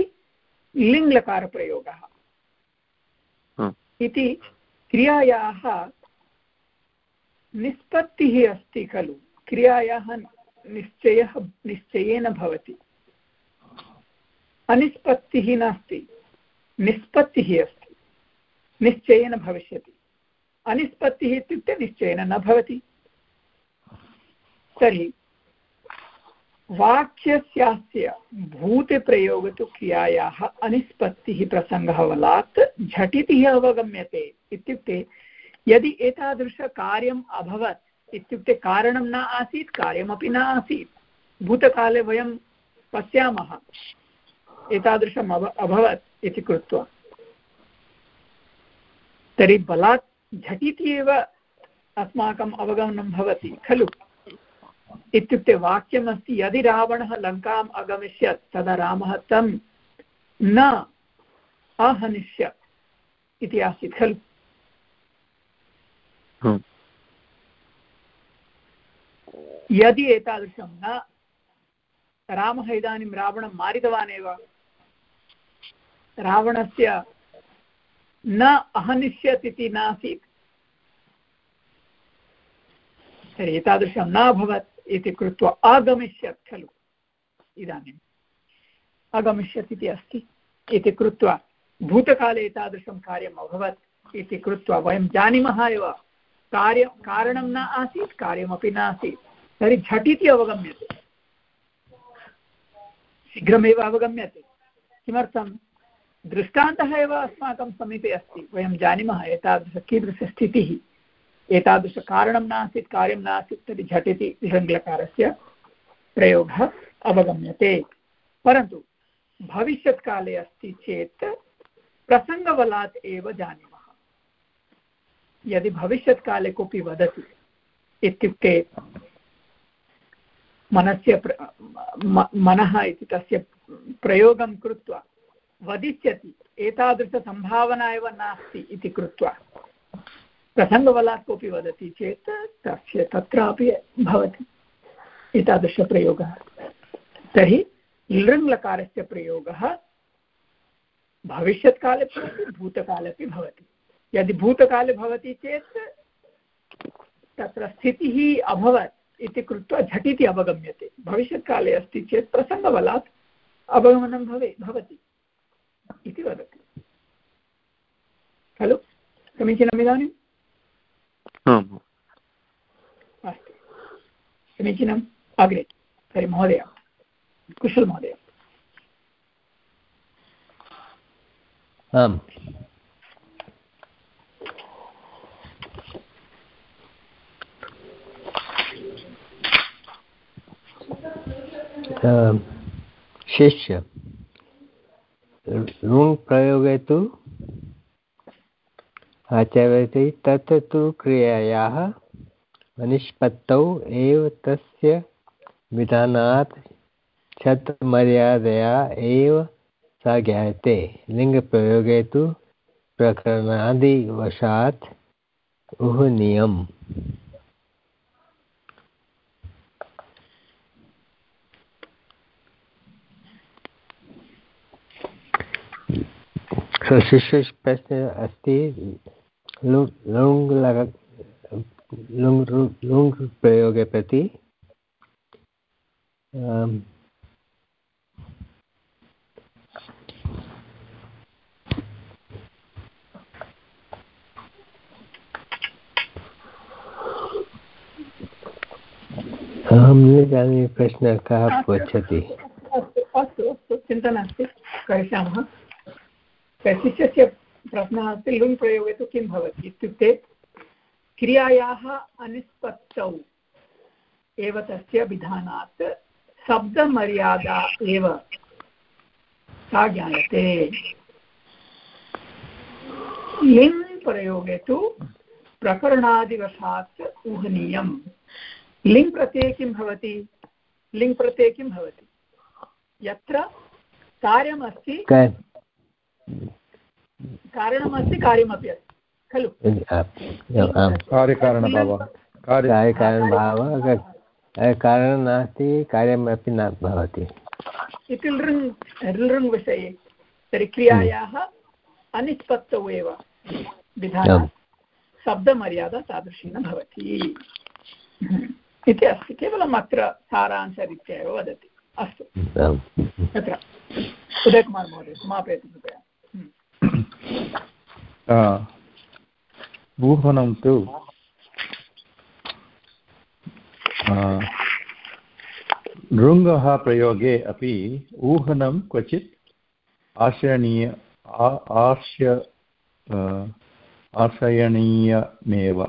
लिङ्लकारप्रयोगः इति क्रियायाः निष्पत्तिः अस्ति खलु। क्रियायाः निश्चयः निश्चयेन भवति। अनिष्पत्तिः नास्ति। निष्पत्तिः अस्ति। निश्चयेन भविष्यति। अनिष्पत्तिः इत्युक्ते निश्चयेन न भवति। तर्हि वाक्यस्यास्य भूतप्रयोग तु क्रियायाः अनिष्पत्तिः प्रसङ्गः बलात् झटितिः अवगम्यते इत्युक्ते यदि एतादृशकार्यम् अभवत् इत्युक्ते कारणं न आसीत्, कार्यमपि न आसीत्, भूतकाले वयं पश्यामः। एतादृशम् अभ अभवत् इति कृत्वा। तर्हि बलात् झटिति एव अस्माकम् अवगमनं भवति खलु? इत्युक्ते वाक्यमस्ति यदि रावणः लङ्काम् अगमिष्यत् तदा रामः तं न अहनिष्यत् इति आसीत् खलु? यदि एतादृशं न रामः इदानीं रावणं मारितवान् एव रावणस्य न अहनिष्यत् इति नासीत्। तर्हि एतादृशं न अभवत् इति कृत्वा आगमिष्यत् खलु। इदानीम् अगमिष्यत् इति अस्ति। इति कृत्वा भूतकाले एतादृशं कार्यम् अभवत् इति कृत्वा वयं जानीमः एव। कार्यं, कारणं न आसीत्, कार्यमपि नासीत् तर्हि झटिति अवगम्यते। शीघ्रमेव अवगम्यते। किमर्थं दृष्टान्तः एव अस्माकं समीपे अस्ति। वयं जानीमः एतादृश कीदृशस्थितिः एतादृशकारणं नासीत्, कार्यं नासीत्, तर्हि झटिति विसङ्लकारस्य प्रयोगः अवगम्यते। परन्तु भविष्यत्काले अस्ति चेत् प्रसङ्गबलात् एव जानीमः। यदि भविष्यत्काले कोऽपि वदति इत्युक्ते मनस्य मनः इति तस्य प्रयोगं कृत्वा वदिष्यति। एतादृशसम्भावना एव नास्ति इति कृत्वा। प्रसङ्गबलात् कोऽपि वदति चेत् तस्य तत्रापि भवति एतादृशप्रयोगः। तर्हि लृङ्लकारस्य प्रयोगः भविष्यत्काले भवति भूतकाले अपि भवति। यदि भूतकाले भवति चेत् तत्र स्थितिः अभवत् इति कृत्वा झटिति अवगम्यते। भविष्यत्काले अस्ति चेत् प्रसङ्गबलात् अवगमनं भवे भवति। इति वदति। खलु? समीचीनम् इदानीम् अस्तु। समीचीनम् अग्रे। तर्हि महोदय कुशल महोदय। आम्। शिष्य। ऋङ् प्रयोगे तु आचरति तत् तु क्रियायाः निष्पत्तौ एव तस्य विधानात् छत्मर्यादया एव सा ज्ञायते तु उहनीयम् प्रश्नः अस्ति लुङ् प्रयोगे प्रति अहं न जानामि प्रश्नः कः पृच्छति अस्तु अस्तु चिन्ता नास्ति, करिष्यामः। शिष्यस्य प्रश्नः अस्ति लुङ् प्रयोगे तु किं भवति इत्युक्ते क्रियायाः अनिष्पत्तौ एव तस्य विधानात् शब्दमर्यादा एव सा ज्ञायते। लिङ् प्रयोगे तु प्रकरणादिवशात् ऊहनीयं। लिङ् प्रत्यये किं भवति? लिङ् प्रत्यये किं भवति? यत्र कार्यमस्ति कारणमस्ति कार्यमपि अस्ति खलु? कार्यकारणभावः कार्यकारणभावः कारणं नास्ति कार्यमपि न भवति। इति लृङ् लृङ् विषये तर्हि क्रियायाः अनिष्पत्तौ एव विधानं। शब्दमर्यादा तादृशी न भवति। इति अस्ति केवलम् अत्र सारांशरीत्या एव वदति। अस्तु। तत्र। उदयकुमार् महोदय। समापयतु कृपया ऊहनं तु नृङ्गः प्रयोगे अपि ऊहनं क्वचित् आश्रयणीय आश्य आश्रयणीयमेव।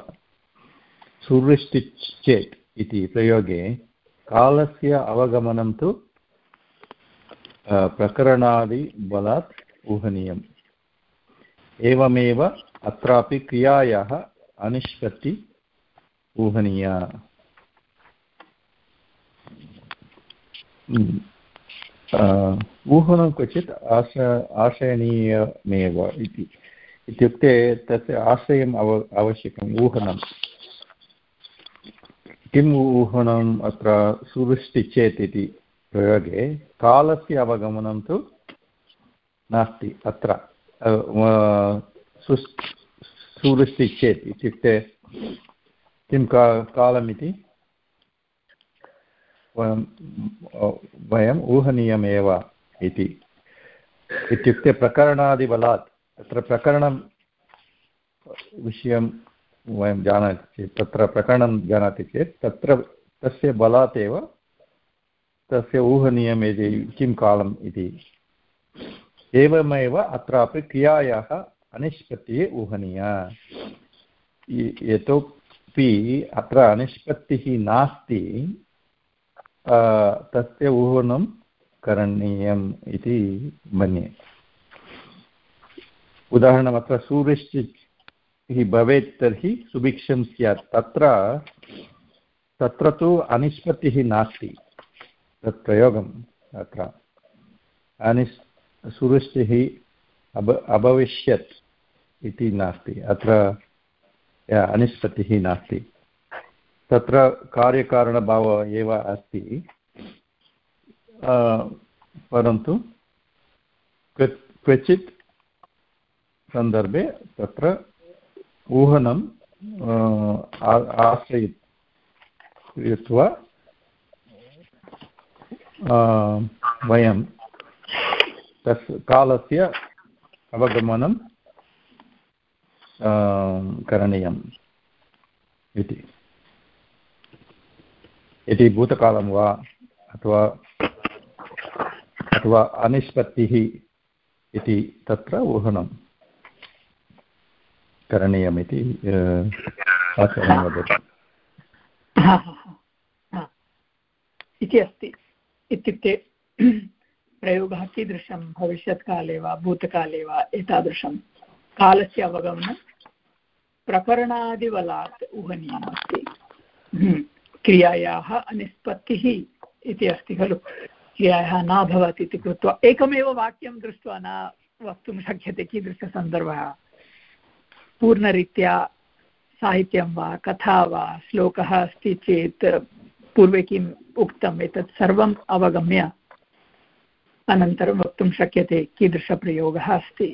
सुवृष्टिश्चेत् इति प्रयोगे कालस्य अवगमनं तु प्रकरणादिबलात् ऊहनीयम्। एवमेव अत्रापि क्रियायाः अनिष्पत्ति ऊहनीय। ऊहनं क्वचित् आश, आशयनीयमेव इति। इत्युक्ते तस्य आश्रयम् अव आवश्यकम् ऊहनं। किम् ऊहनम् अत्र सुवृष्टि चेत् इति प्रयोगे? कालस्य अवगमनं तु नास्ति, अत्र। सुवृष्टि चेत् इत्युक्ते किं का, कालमिति? वयं वयम् ऊहनीयमेव इति। इत्युक्ते प्रकरणादिबलात्, तत्र प्रकरणं विषयं वयं जानाति चेत्, तत्र प्रकरणं जानाति चेत्, तत्र तस्य बलात् एव तस्य ऊहनीयम् इति किं कालम् इति एवमेव अत्रापि क्रियायाः अनिष्पत्तिः ऊहनीया। यतोपि अत्र अनिष्पत्तिः नास्ति तस्य ऊहनं करणीयम् इति मन्ये। उदाहरणम् सूर्यश्चिः भवेत् तर्हि सुभिक्षं स्यात्। तत्र तत्र तु अनिष्पत्तिः नास्ति, तत् प्रयोगम् अत्र। अनिस् सुवृष्टिः अभ, अभविष्यत् इति नास्ति। अत्र अनिष्पत्तिः नास्ति। तत्र कार्यकारणभावः एव अस्ति। परन्तु क्वचित् सन्दर्भे तत्र ऊहनम् आश्रयित्वा वयं तस् कालस्य अवगमनं करणीयम् इति। यदि भूतकालं वा, अथवा अथवा अनिष्पत्तिः इति तत्र ऊहनं करणीयमिति आचरणं वदति। इति अस्ति। इत्युक्ते प्रयोगः कीदृशं भविष्यत्काले वा, भूतकाले वा, एतादृशं कालस्य अवगमनं प्रकरणादिबलात् ऊहनीयमस्ति। हम्म। क्रियायाः अनिष्पत्तिः इति अस्ति खलु। क्रियायाः न भवति इति कृत्वा एकमेव वाक्यं दृष्ट्वा न वक्तुं शक्यते कीदृशसन्दर्भः। पूर्णरीत्या साहित्यं वा, कथा वा, श्लोकः अस्ति चेत् पूर्वे किम् अवगम्य अनन्तरं वक्तुं शक्यते कीदृशप्रयोगः अस्ति?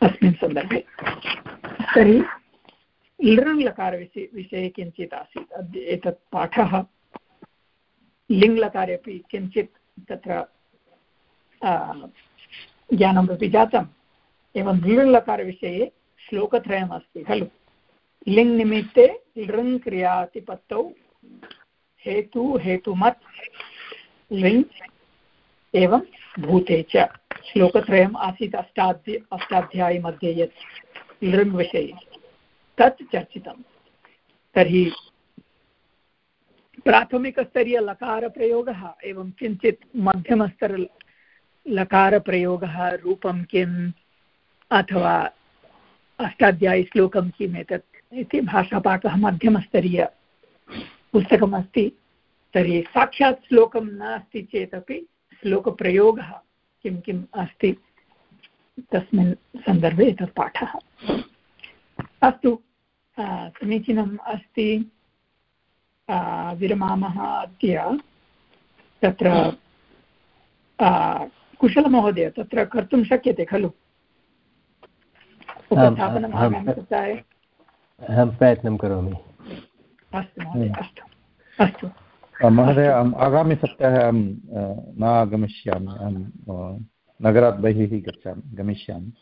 अस्मिन् सन्दर्भे। तर्हि लृङ्लकारविषये विषये किञ्चित् आसीत्। अद्य एतत् पाठः लिङ्लकारे अपि किञ्चित् तत्र ज्ञानमपि जातम्। एवं लृङ्लकारविषये श्लोकत्रयम् अस्ति, खलु? लिङ् निमित्ते लृङ् क्रियातिपत्तौ हेतु हेतुमत् लिङ् एवं भूते च। श्लोकत्रयम् आसीत् अष्टाध्य, अष्टाध्यायीमध्ये यत् लृङ् विषये तत् चर्चितं तर्हि प्राथमिकस्तरीयलकारप्रयोगः एवं किञ्चित् मध्यमस्तर लकारप्रयोगः रूपं किम् अथवा अष्टाध्यायीश्लोकं किम् एतत् इति भाषापाठः मध्यमस्तरीय पुस्तकमस्ति। तर्हि साक्षात् श्लोकं नास्ति चेदपि श्लोकप्रयोगः किं किम् अस्ति तस्मिन् सन्दर्भे एतत् पाठः। अस्तु समीचीनम् अस्ति। विरमामः अद्य। तत्र कुशलमहोदय तत्र कर्तुं शक्यते खलु? अहं प्रयत्नं करोमि। अस्तु महोदय अस्तु। अस्तु। महोदय अहम् आगामिसप्ताहे अहं न आगमिष्यामि अहं नगरात् बहिः गच्छामि गमिष्यामि।